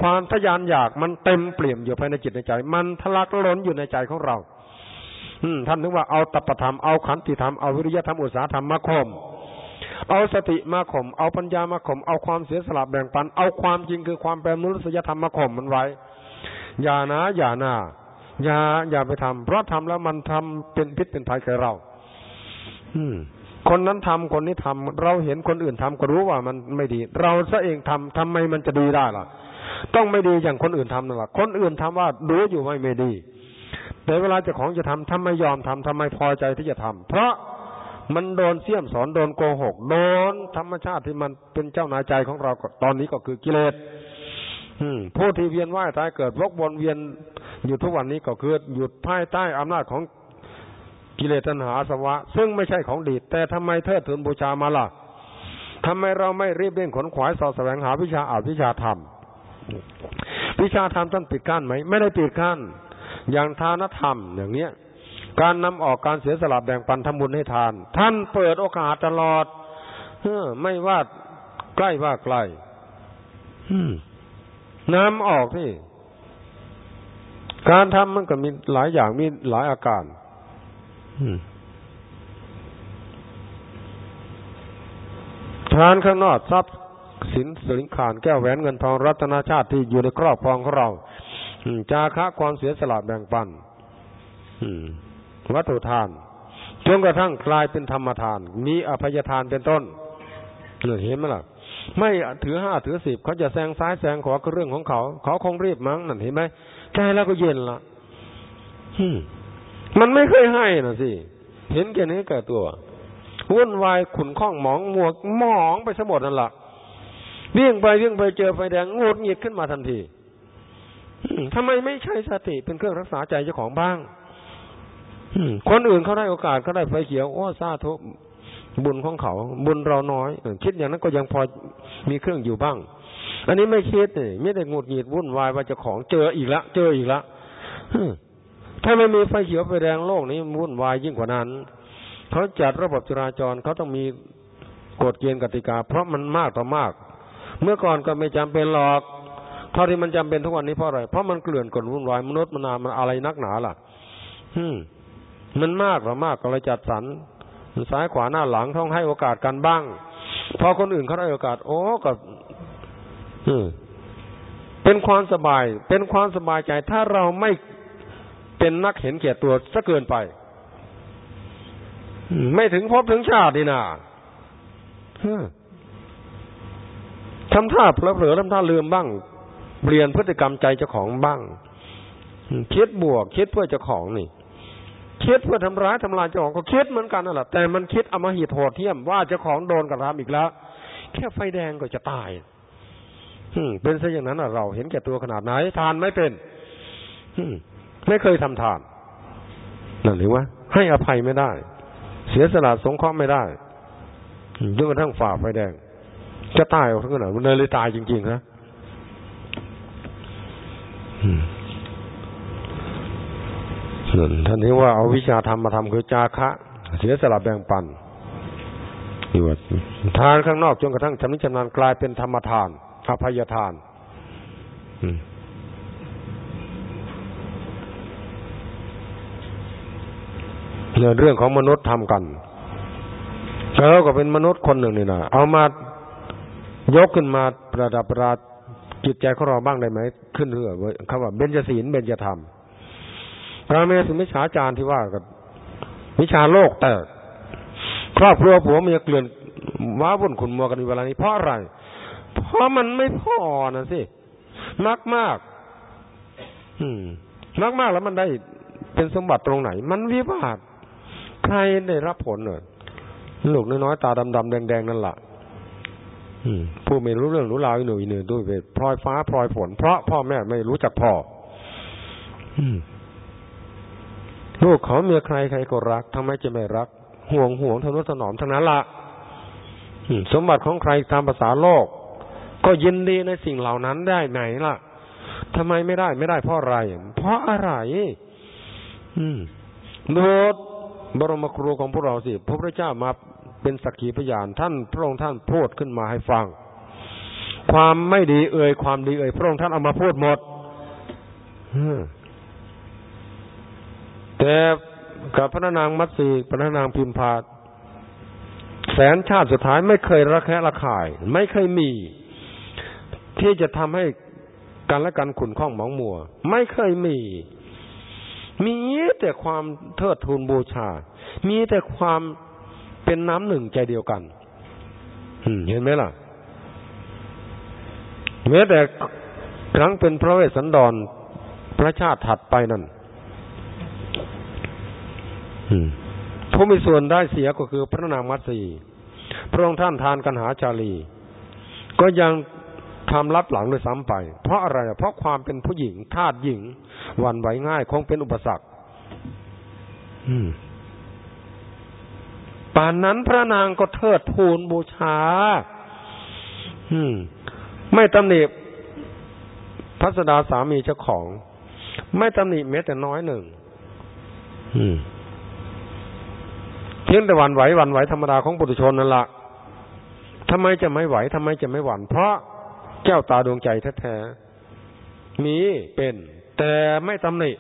ความทะยานอยากมันเต็มเปี่ยมอยู่ภายในจิตในใจ มันทะลักล้นอยู่ในใจของเรา อืมท่านนึกว่าเอาตปธรรมเอาขันติธรรมเอาวิริยธรรมอุตสาหธรรมมาคม เอาสติมาข่มเอาปัญญามาข่มเอาความเสียสละแบ่งปัน เอาความจริงคือความเป็นมนุษยธรรมมาข่มมันไว้ อย่านะอย่านะอย่าอย่าไปทำเพราะทำแล้วมันทำเป็นพิษเป็นภัยแก่เรา อืม คนนั้นทำคนนี้ทำเราเห็นคนอื่นทำก็รู้ว่ามันไม่ดี เราซะเองทำทำไมมันจะดีได้ล่ะ ต้องไม่ดีอย่างคนอื่นทำนั่นแหละคนอื่นทำว่าดูอยู่ไม่ไม่ดีแต่เวลาเจ้าของจะทำทำไม่ยอมทำทำไมพอใจที่จะทำเพราะ มันโดนเสี่ยมสอนโดนโกหกโดนธรรมชาติที่มันเป็นเจ้านายใจของเราตอนนี้ก็คือกิเลสผู้ที่เวียนว่ายตายเกิดวกวนเวียนอยู่ทุกวันนี้ก็คือหยุดภายใต้อำนาจของกิเลสตัณหาสวะ ซึ่งไม่ใช่ของดีแต่ทำไมเทิดทูนบูชามาล่ะทำไมเราไม่รีบเร่งขนขวายสอดแสวงหาวิชาอาวิชาธรรม วิชาธรรมท่านปิดกั้นไหม ไม่ได้ปิดกั้น อย่างทานธรรมอย่างเนี้ย การนำออกการเสียสละแบ่งปันทำบุญให้ทาน ท่านเปิดโอกาสตลอดเออไม่ว่าใกล้ว่าไกลน้ำออกที่ การทำมันก็มีหลายอย่างมีหลายอาการทานข้างนอกทรัพย์สินสินขานแก้วแหวนเงินทองรัตนาชาติที่อยู่ในครอบครองของเราจาคะความเสียสละแบ่งปัน วัตถุทานจนกระทั่งกลายเป็นธรรมทาน มีอภัยทานเป็นต้นเห็นไหมล่ะ ไม่ถือห้าถือสิบเขาจะแซงซ้ายแซงขวาก็เรื่องของเขา เขาคงรีบมั้งนั่นเห็นไหมแก้แล้วก็เย็นละมันไม่เคยให้นะสิเห็นแค่นี้แก่ตัววุ่นวายขุนข้องหมองหมวกหมองไปสมดนั่นละเวี่ยงไปเวี่ยงไปเจอไฟแดงงดหงิดขึ้นมาทันทีทำไมไม่ใช้สติเป็นเครื่องรักษาใจเจ้าของบ้าง คนอื่นเขาได้โอกาสเขาได้ไฟเขียวโอ้ซาทุบุญของเขา บุญเราน้อยคิดอย่างนั้นก็ยังพอมีเครื่องอยู่บ้าง อันนี้ไม่คิดเนี่ยไม่ได้งดหงิดวุ่นวายว่าจะของเจออีกละเจออีกละถ้าไม่มีไฟเขียวไฟแดงโลกนี้วุ่นวายยิ่งกว่านั้นเขาจัดระบบจราจรเขาต้องมีกฎเกณฑ์กติกา เพราะมันมากต่อมาก เมื่อก่อนก็ไม่จำเป็นหรอกเท่าที่มันจำเป็นทุกวันนี้เพราะอะไรเพราะมันเกลื่อนกลวุ่นวายมนุษย์มนามันอะไรนักหนาล่ะ อืม มันมากหรือมากก็เลยจัดสรรซ้ายขวาหน้าหลังต้องให้โอกาสกันบ้าง พอคนอื่นเขาได้โอกาส โอ้ก็อืมเป็นความสบาย เป็นความสบายใจ ถ้าเราไม่เป็นนักเห็นแก่ตัวซะเกินไป ไม่ถึงพบถึงชาติดีนะทำท่าเผลอๆทำท่าลืมบ้าง เปลี่ยนพฤติกรรมใจเจ้าของบ้าง คิดบวก คิดเพื่อเจ้าของนี่ คิดเพื่อทำร้ายทำลายเจ้าของก็คิดเหมือนกันนั่นแหละแต่มันคิดอมหิตโหดเที่ยมว่าเจ้าของโดนกระทำอีกแล้ว แค่ไฟแดงก็จะตายเป็นซะอย่างนั้นเราเห็นแก่ตัวขนาดไหน ทานไม่เป็นไม่เคยทำทานนั่นหรือว่าให้อภัยไม่ได้ เสียสละสงเคราะห์ไม่ได้จนกระทั่งฝ่าไฟแดง จะตายออกทั้งนั้นมันเลยตายจริงๆนะ ท่านนี้ว่าเอาวิชาธรรมมาทำคือจาคะ เสียสละแบ่งปันอยู่ทานข้างนอกจนกระทั่งชำนิชำนาญกลายเป็นธรรมทานอภัยทานเนี่ยเรื่องของมนุษย์ทำกันเราก็เป็นมนุษย์คนหนึ่งนี่นะเอามายกขึ้นมาประดับประดาจิตใจของเราบ้างได้ไหม ขึ้นเรือคำว่าเบญจศีลเบญจธรรม พระเมสุมิชาจารย์ที่ว่ากับวิชาโลกแต่ครอบครัวผัวเมียเกลื่อนว้าวุ่นขุนมัวกันในเวลานี้เพราะอะไร เพราะมันไม่พอนะสิมากมากอืมมากมากแล้วมันได้เป็นสมบัติตรงไหน มันวิบากใครได้รับผลเนอะลูกน้อยๆตาดำๆแดงๆนั่นแหละผู้ไม่รู้เรื่องรู้ราวอีหนุ่ยหนึ่งด้วยเพลอยฟ้าพลอยฝนเพราะพ่อแม่ไม่รู้จักพ่อ ลูกเขาเมียใครใครก็รักทำไมจะไม่รัก ห่วงห่วงทนุถนอมทั้งนั้นละสมบัติของใครตามภาษาโลก ก็ยินดีในสิ่งเหล่านั้นได้ไหนล่ะทำไมไม่ได้ไม่ได้เพราะอะไร เพราะอะไร อืมโดดบรมครูของพวกเราสิพระพุทธเจ้ามาเป็นสักขีพยานท่านพระองค์ท่านพูดขึ้นมาให้ฟัง ความไม่ดีเอ่ยความดีเอ่ยพระองค์ท่านเอามาพูดหมด แต่กับพระนางมัตสีพระนางพิมพาแสนชาติสุดท้ายไม่เคยระแคะระคาย ไม่เคยมี ที่จะทำให้กันและกันขุนข้องหมองมัว ไม่เคยมี มีแต่ความเทิดทูนบูชา มีแต่ความเป็นน้ำหนึ่งใจเดียวกันเห็นไหมล่ะแม้แต่ครั้งเป็นพระเวสสันดรพระชาติถัดไปนั่น ผู้มีส่วนได้เสียก็คือพระนางมัตสีพระองค์ท่านทานกันหาชาลีก็ยังทำรับหลังด้วยซ้ำไป เพราะอะไร เพราะความเป็นผู้หญิงทาสหญิงวันไหวง่ายคงเป็นอุปสรรคป่านนั้นพระนางก็เทิดทูนบูชาไม่ตำหนิพระสดาสามีเจ้าของ ไม่ตำหนิแม้แต่น้อยหนึ่ง เพียงแต่วันไหววันไหวธรรมดาของปุถุชนนั่นละทำไมจะไม่ไหวทำไมจะไม่หวั่นเพราะแก้วตาดวงใจแท้ๆมีเป็น แต่ไม่ตำหนิ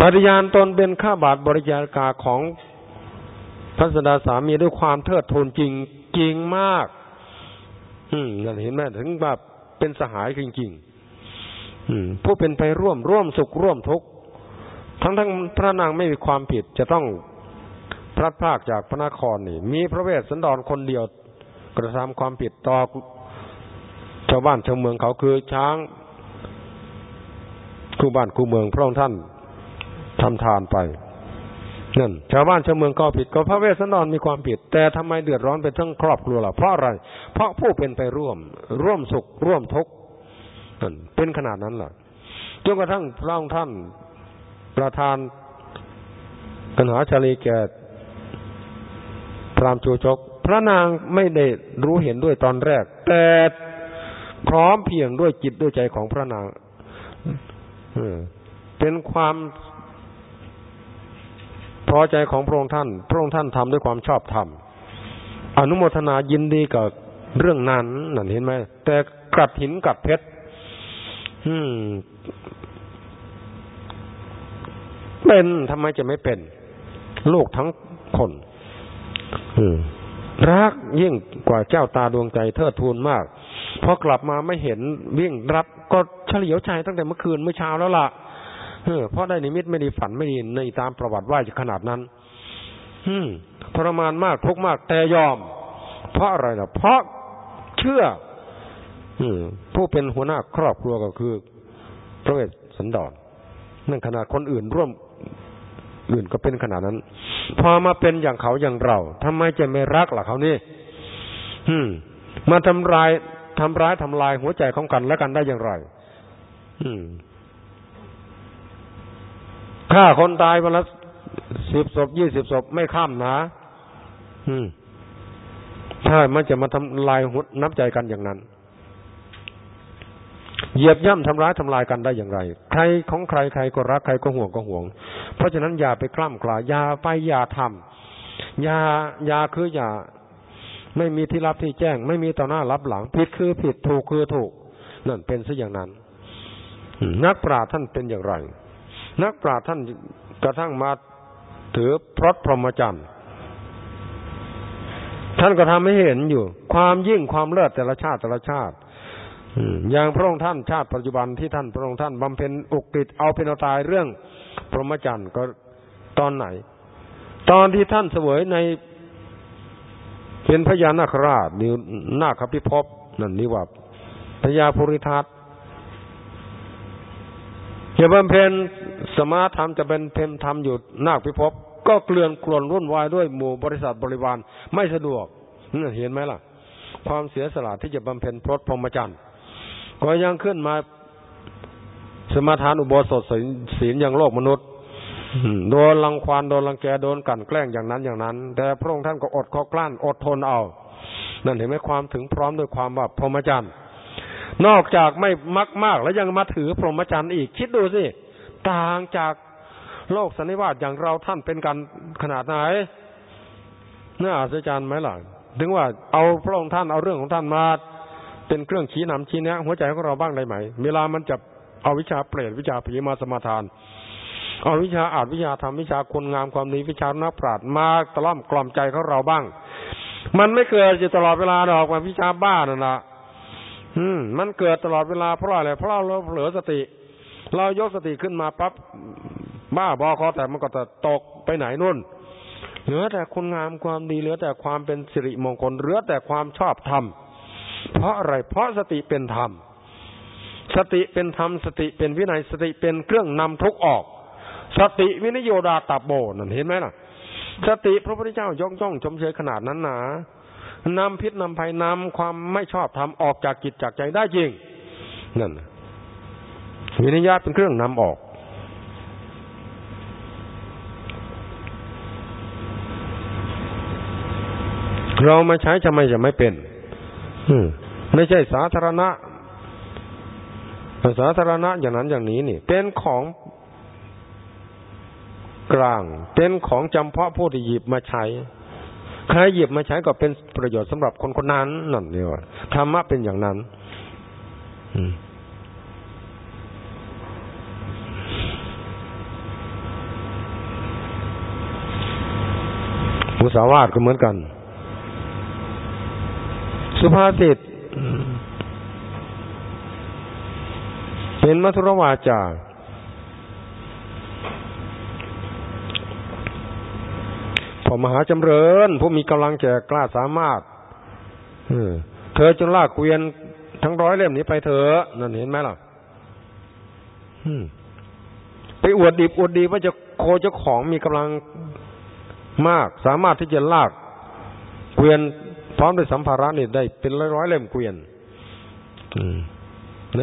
ปฏิญาณตนเป็นข้าบาทบริจาคาของพระสดาสามีด้วยความเทิดทูนจริงจริงมาก อืมนั่นเห็นไหมถึงแบบเป็นสหายจริงๆ ผู้เป็นไปร่วมร่วมสุขร่วมทุกข์ทั้งทั้งพระนางไม่มีความผิดจะต้องพลัดพรากจากพระนครนี่ มีพระเวสสันดรคนเดียวกระทำความผิดต่อชาวบ้านชาวเมืองเขาคือช้างคู่บ้านคู่เมืองพระองค์ท่านทำทานไปนั่นชาวบ้านชาวเมืองก็ผิดก็พระเวสสันดรมีความผิด แต่ทำไมเดือดร้อนไปทั้งครอบครัวล่ะเพราะอะไร เพราะผู้เป็นไปร่วม ร่วมสุขร่วมทุกข์ นั่นเป็นขนาดนั้นล่ะจนกระทั่งพระองค์ท่านประธานกันหาชาลีแก่พรามจูชก พระนางไม่ได้รู้เห็นด้วยตอนแรก แต่พร้อมเพียงด้วยจิตด้วยใจของพระนางเป็นความพอใจของพระองค์ท่าน พระองค์ท่านทำด้วยความชอบธรรมอนุโมทนายินดีกับเรื่องนั้นนั่นเห็นไหมแต่กัดหินกัดเพชร อืม เป็นทำไมจะไม่เป็นโลกทั้งคนรักยิ่งกว่าเจ้าตาดวงใจเทิดทูนมากพอกลับมาไม่เห็นวิ่งรับก็เฉลียวใจตั้งแต่เมื่อคืนเมื่อเช้าแล้วล่ะเพราะได้นิมิตไม่ดีฝันไม่ดีในตามประวัติว่าจะขนาดนั้น อืมทรมานมากทุกมากแต่ยอม เพราะอะไรล่ะ เพราะเชื่อ ผู้เป็นหัวหน้าครอบครัวก็คือ พระเวสสันดรนั่นขนาดคนอื่นร่วมอื่นก็เป็นขนาดนั้น พอมาเป็นอย่างเขาอย่างเราทำไมจะไม่รักล่ะเขานี่อืม มาทำลายทำร้ายทำลายหัวใจของกันและกันได้อย่างไร อืมฆ่าคนตายวันละสิบศพยี่สิบศพไม่ข้ามนะอืมถ้ามันจะมาทำลายหุดน้ำใจกันอย่างนั้น เหยียบย่ำทำร้ายทำลายกันได้อย่างไร ใครของใครใครก็รักใครก็ห่วงก็ห่วง เพราะฉะนั้นอย่าไปกล้ำกลาอย่าไปอย่าทำอย่าอย่าคืออย่า ไม่มีที่รับที่แจ้ง ไม่มีต่อหน้ารับหลังผิดคือผิดถูกคือถูกนั่นเป็นซะอย่างนั้น นักปราชญ์ท่านเป็นอย่างไร นักปราชญ์ท่านกระทั่งมาถือพรตพรหมจรรย์ท่านก็ทำให้เห็นอยู่ ความยิ่งความเลิศแต่ละชาติแต่ละชาติ อย่างพระองค์ท่านชาติปัจจุบันที่ท่านพระองค์ท่านบำเพ็ญอุกฤษเอาเป็นเอาตายเรื่องพรหมจรรย์ก็ตอนไหน ตอนที่ท่านเสวยในเป็นพญานาคราชนิวนาคพิภพนั่นนี่ว่าพญาภูริทัตเะบำเพ็ญสมาธรรมจะเป็นเพมธรรมอยู่นาคพิภพก็เกลื่อนกลวนรุ่นวายด้วยหมู่บริษัทบริวารไม่สะดวกเห็นไหมล่ะ ความเสียสละที่จะบำเพ็ญพรตพรหมจรรย์ ก็ยังขึ้นมาสมาทานอุโบสถศีลอย่างโลกมนุษย์โดนลังควานโดนลังแกโดนกันแกล้งอย่างนั้นอย่างนั้น แต่พระองค์ท่านก็อดข้อกลั้นอดทนเอา นั่นเห็นไหมความถึงพร้อมด้วยความว่าพรหมจรรย์นอกจากไม่มักมากแล้วยังมาถือพรหมจรรย์อีกคิดดูสิต่างจากโลกสันนิวาสอย่างเราท่านเป็นกันขนาดไหนน่าอัศจรรย์ไหมล่ะถึงว่าเอาพระองค์ท่านเอาเรื่องของท่านมา เป็นเครื่องชี้นำชี้แนะหัวใจของเราบ้างได้ไหม เวลามันจะเอาวิชาเปรตวิชาผีมาสมาทาน เอาวิชาอาจวิชาทำวิชาคนงามความดีวิชานักปราชญ์มาตล่อมกล่อมใจของเราบ้าง มันไม่เกิดอยู่ตลอดเวลาดอกว่าวิชาบ้านั่นละอืม มันเกิดตลอดเวลาเพราะอะไรเพราะเราเผลอสติ เรายกสติขึ้นมาปั๊บบ้าบอคอแต่มันก็จะตกไปไหนนู่นเหลือแต่คุณงามความดีเหลือแต่ความเป็นสิริมงคลเหลือแต่ความชอบธรรม เพราะอะไร เพราะสติเป็นธรรม สติเป็นธรรม สติเป็นวินัย สติเป็นเครื่องนำทุกออก สติวินิโยดาตาโบนั่นเห็นไหมล่ะ สติพระพุทธเจ้ายกย่องชมเชยขนาดนั้นหนานำพิษนำภัยนำความไม่ชอบทำออกจากจิตจากใจได้จริง นั่นวินิยาเป็นเครื่องนำออก เรามาใช้ทำไมจะไม่เป็น อืม ไม่ใช่สาธารณะสาธารณะอย่างนั้นอย่างนี้นี่ เป็นของกลาง เป็นของจำเพาะผู้ที่หยิบมาใช้ ใครหยิบมาใช้ก็เป็นประโยชน์สำหรับคนคนนั้นนั่นเดียวธรรมะเป็นอย่างนั้นมุสาวาทก็เหมือนกัน สุภาษิต เป็นมัทุรวาจาพอมหาจำเริญ ผู้มีกำลังแก่กล้าสามารถเธอจนลากเกวียนทั้งร้อยเล่มนี้ไปเถอะนั่นเห็นไหมล่ะไปอวดดีอวดดีว่าจะโคเจ้าของมีกำลังมาก สามารถที่จะลากเกวียน พร้อมด้วยสัมภาระนี่ได้เป็นร้อยร้อยเล่มเกวียนใน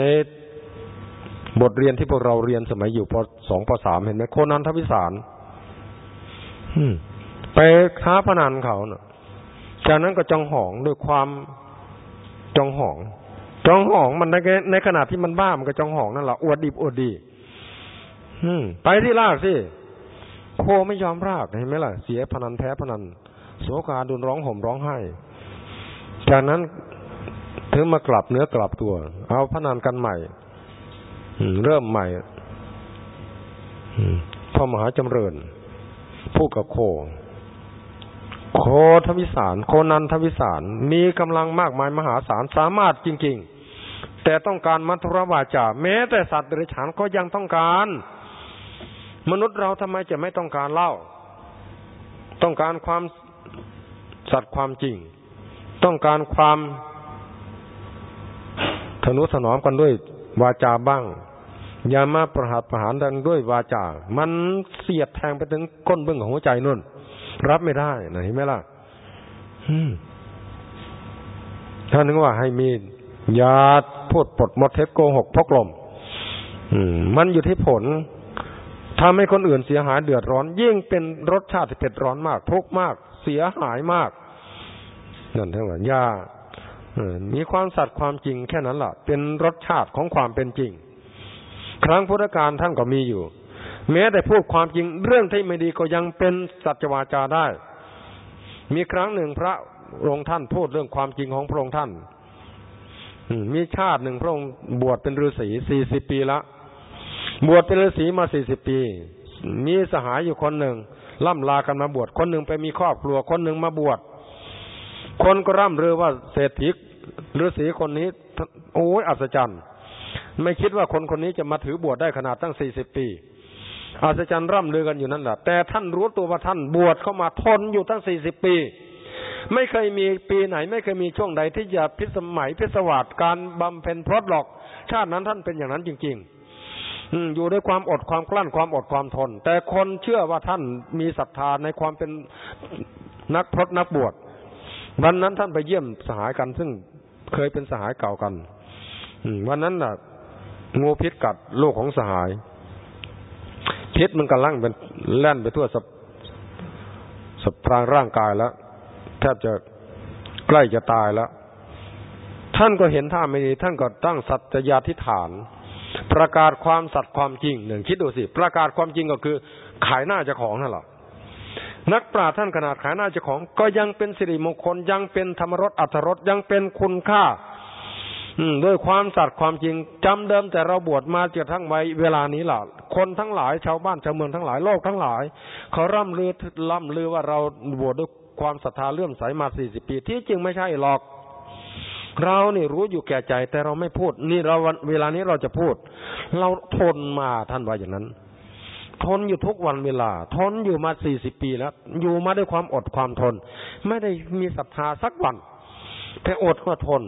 บทเรียนที่พวกเราเรียนสมัยอยู่ปสองปสามเห็นไหมโคนันทวิสารไปท้าพนันเขาเนะจากนั้นก็จองหองด้วยความจองหอง จองหองมันในในขณะที่มันบ้ามันก็จองหองนั่นแหละอวดดีอวดดีไปที่รากสิโคไม่ยอมรากเห็นไหมล่ะ เสียพนันแพ้พนันโสกาดุนร้องห่มร้องไห้ จากนั้นถึงมากลับเนื้อกลับตัว เอาพนันกันใหม่เริ่มใหม่พ่อมหาจำเริญ พูดกับโค โคทวิสาร โคนันทวิสาร มีกำลังมากมายมหาศาลสามารถจริง ๆ แต่ต้องการมัทุรวาจา แม้แต่สัตว์เดรัจฉานก็ยังต้องการ มนุษย์เราทำไมจะไม่ต้องการเล่า ต้องการความสัตว์ความจริง ต้องการความทนุถนอมกันด้วยวาจาบ้าง อย่ามาประหัตประหารดังด้วยวาจา มันเสียดแทงไปถึงก้นเบื้องของหัวใจนุ่น รับไม่ได้นะเห็นไหมล่ะท่านนึกว่าให้มียาพูดปดมดเท็จโกหกพกลมมันอยู่ที่ผลทำให้คนอื่นเสียหายเดือดร้อน ยิ่งเป็นรสชาติเผ็ดร้อนมากทุกมาก เสียหายมาก นั่นเท่ากับยามีความสัตย์ความจริงแค่นั้นแหละเป็นรสชาติของความเป็นจริง ครั้งพุทธการท่านก็มีอยู่ แม้แต่พูดความจริงเรื่องที่ไม่ดีก็ยังเป็นสัจวาจาได้ มีครั้งหนึ่งพระองค์ท่านพูดเรื่องความจริงของพระองค์ท่านมีชาติหนึ่งพระองค์บวชเป็นฤาษีสี่สิบปีละ บวชเป็นฤาษีมาสี่สิบปี มีสหายอยู่คนหนึ่งล่ำลากันมาบวชคนหนึ่งไปมีครอบครัวคนหนึ่งมาบวช คนก็ร่ำเรือว่าเศรษฐีฤาษีคนนี้โอ้ยอัศจรรย์ ไม่คิดว่าคนคนนี้จะมาถือบวชได้ขนาดตั้งสี่สิบปีอัศจรรย์ร่ำเรือกันอยู่นั่นแหละแต่ท่านรู้ตัวว่าท่านบวชเข้ามาทนอยู่ตั้งสี่สิบปี ไม่เคยมีปีไหน ไม่เคยมีช่วงใดที่จะพิสมัยพิสวัสดการบำเพ็ญพรตหรอก ชาตินั้นท่านเป็นอย่างนั้นจริง ๆอยู่ด้วยความอดความกลั้นความอดความทน แต่คนเชื่อว่าท่านมีศรัทธาในความเป็นนักพรตนักบวช วันนั้นท่านไปเยี่ยมสหายกันซึ่งเคยเป็นสหายเก่ากันวันนั้นน่ะ งูพิษกัดลูกของสหาย พิษมันกำลังเป็นแล่นไปทั่วสสพรางร่างกายแล้วแทบจะใกล้จะตายแล้ว ท่านก็เห็นท่าไม่ดีท่านก็ตั้งสัตยาธิฐาน ประกาศความสัตย์ความจริงหนึ่งคิดดูสิ ประกาศความจริงก็คือ ขายหน้าเจ้าของนั่นแหละ นักปราชญ์ท่านขนาดขายหน้าเจ้าของ ก็ยังเป็นสิริมงคลยังเป็นธรรมรสอัตรสยังเป็นคุณค่า อืมด้วยความสัตย์ความจริงจำเดิมแต่เราบวชมาจนทั้งไว้เวลานี้ล่ะ คนทั้งหลายชาวบ้านชาวเมืองทั้งหลายโลกทั้งหลายเขาร่ำลือล่ำลือว่าเราบวชด้วยความศรัทธาเลื่อมใสมาสี่สิบปีที่จริงไม่ใช่หรอกเรานี่รู้อยู่แก่ใจแต่เราไม่พูด นี่เราเวลานี้เราจะพูด เราทนมาท่านว่าอย่างนั้น ทนอยู่ทุกวันเวลา ทนอยู่มาสี่สิบปีแล้ว อยู่มาด้วยความอดความทน ไม่ได้มีศรัทธาสักวันแต่อดก็ทน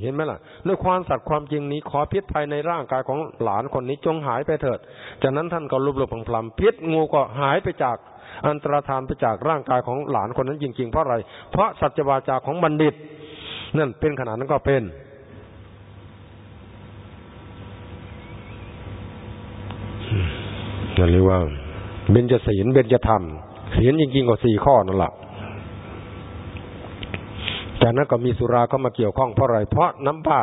เห็นไหมล่ะด้วยความสัตย์ความจริงนี้ขอพิษภายในร่างกายของหลานคนนี้จงหายไปเถิด จากนั้นท่านก็ลุบลบพลัมพิษงูก็หายไปจากอันตรธานไปจากร่างกายของหลานคนนั้นจริงๆ เพราะอะไร เพราะสัจวาจาของบัณฑิต นั่นเป็นขนาดนั้นก็เป็น นั่นเรียกว่าเบญจศีลเบญจธรรมศีลจริงๆก็สี่ข้อนั่นแหละจากนั้นก็มีสุราเข้ามาเกี่ยวข้องเพราะอะไร เพราะน้ำผ้า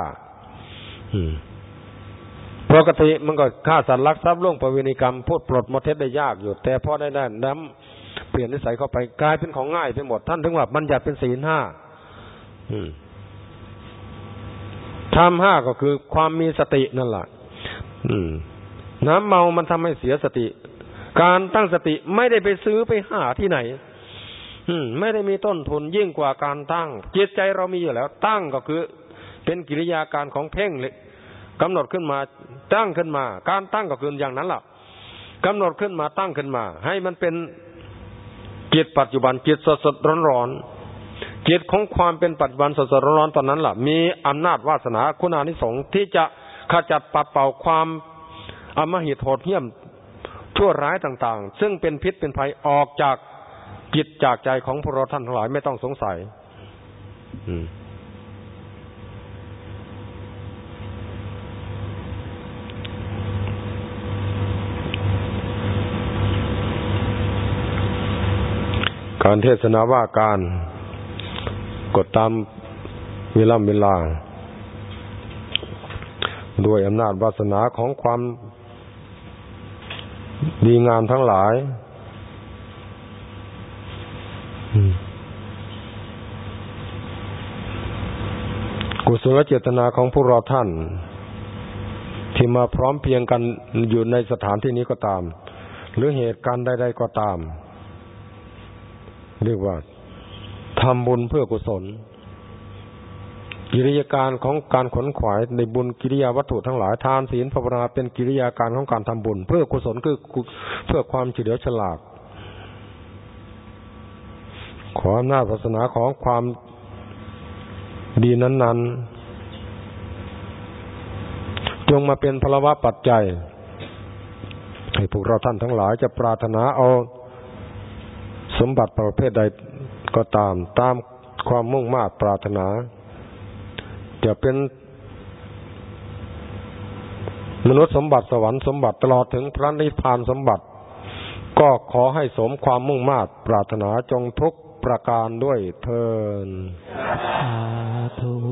ปกติมันก็ฆ่าสัตว์รักทรัพย์ล่วงประเวณีกรรมพูดปลดมดเท็จได้ยากอยู่ แต่พอได้ได้น้ำเปลี่ยนนิสัยเข้าไปกลายเป็นของง่ายไปหมด ท่านถึงว่าบัญญัติเป็นศีลห้าทำห้าก็คือความมีสตินั่นแหละ น้ำเมามันทำให้เสียสติ การตั้งสติไม่ได้ไปซื้อไปหาที่ไหนมไม่ได้มีต้นทุนยิ่งกว่าการตั้ง จิตใจเรามีอยู่แล้ว ตั้งก็คือ เป็นกิริยาการของเพ่งเลยกำหนดขึ้นมาตั้งขึ้นมา การตั้งก็คืออย่างนั้นแหละกำหนดขึ้นมาตั้งขึ้นมา ให้มันเป็นจิตปัจจุบันจิตสดสดร้อนร้อนจิตของความเป็นปัจจุบันสดสดร้อนร้อนตอนนั้นแหละมีอำนาจวาสนาคุณานิสงส์ที่จะขจัดปัดเป่าความ อมหิตโหดเหี้ยมชั่วร้ายต่างๆ ซึ่งเป็นพิษเป็นภัยออกจากจิตจากใจของพวกเราท่านทั้งหลายไม่ต้องสงสัยการเทศนาว่าการกดตามเวลาเวลา ด้วยอำนาจวาสนาของความ ดีงามทั้งหลายกุศลเจตนาของพวกเราท่าน ที่มาพร้อมเพียงกันอยู่ในสถานที่นี้ก็ตาม หรือเหตุการณ์ใดๆก็ตาม เรียกว่าทำบุญเพื่อกุศล กิริยาการของการขนขวายในบุญกิริยาวัตถุทั้งหลายทานศีลภาวนาเป็นกิริยาการของการทำบุญ เพื่อกุศลคือเพื่อความเฉลียวฉลาด ขออำนาจศาสนาของความดีนั้น ๆ จงมาเป็นพลวะปัจจัย ให้พวกเราท่านทั้งหลายจะปรารถนาเอาสมบัติประเภทใดก็ตามตามความมุ่งมา่ปรารถนา จะเป็นมนุษย์สมบัติสวรรค์สมบัติตลอดถึงพระนิพพานสมบัติ ก็ขอให้สมความมุ่งมา่ปรารถนาจงทุกประการด้วยเทิน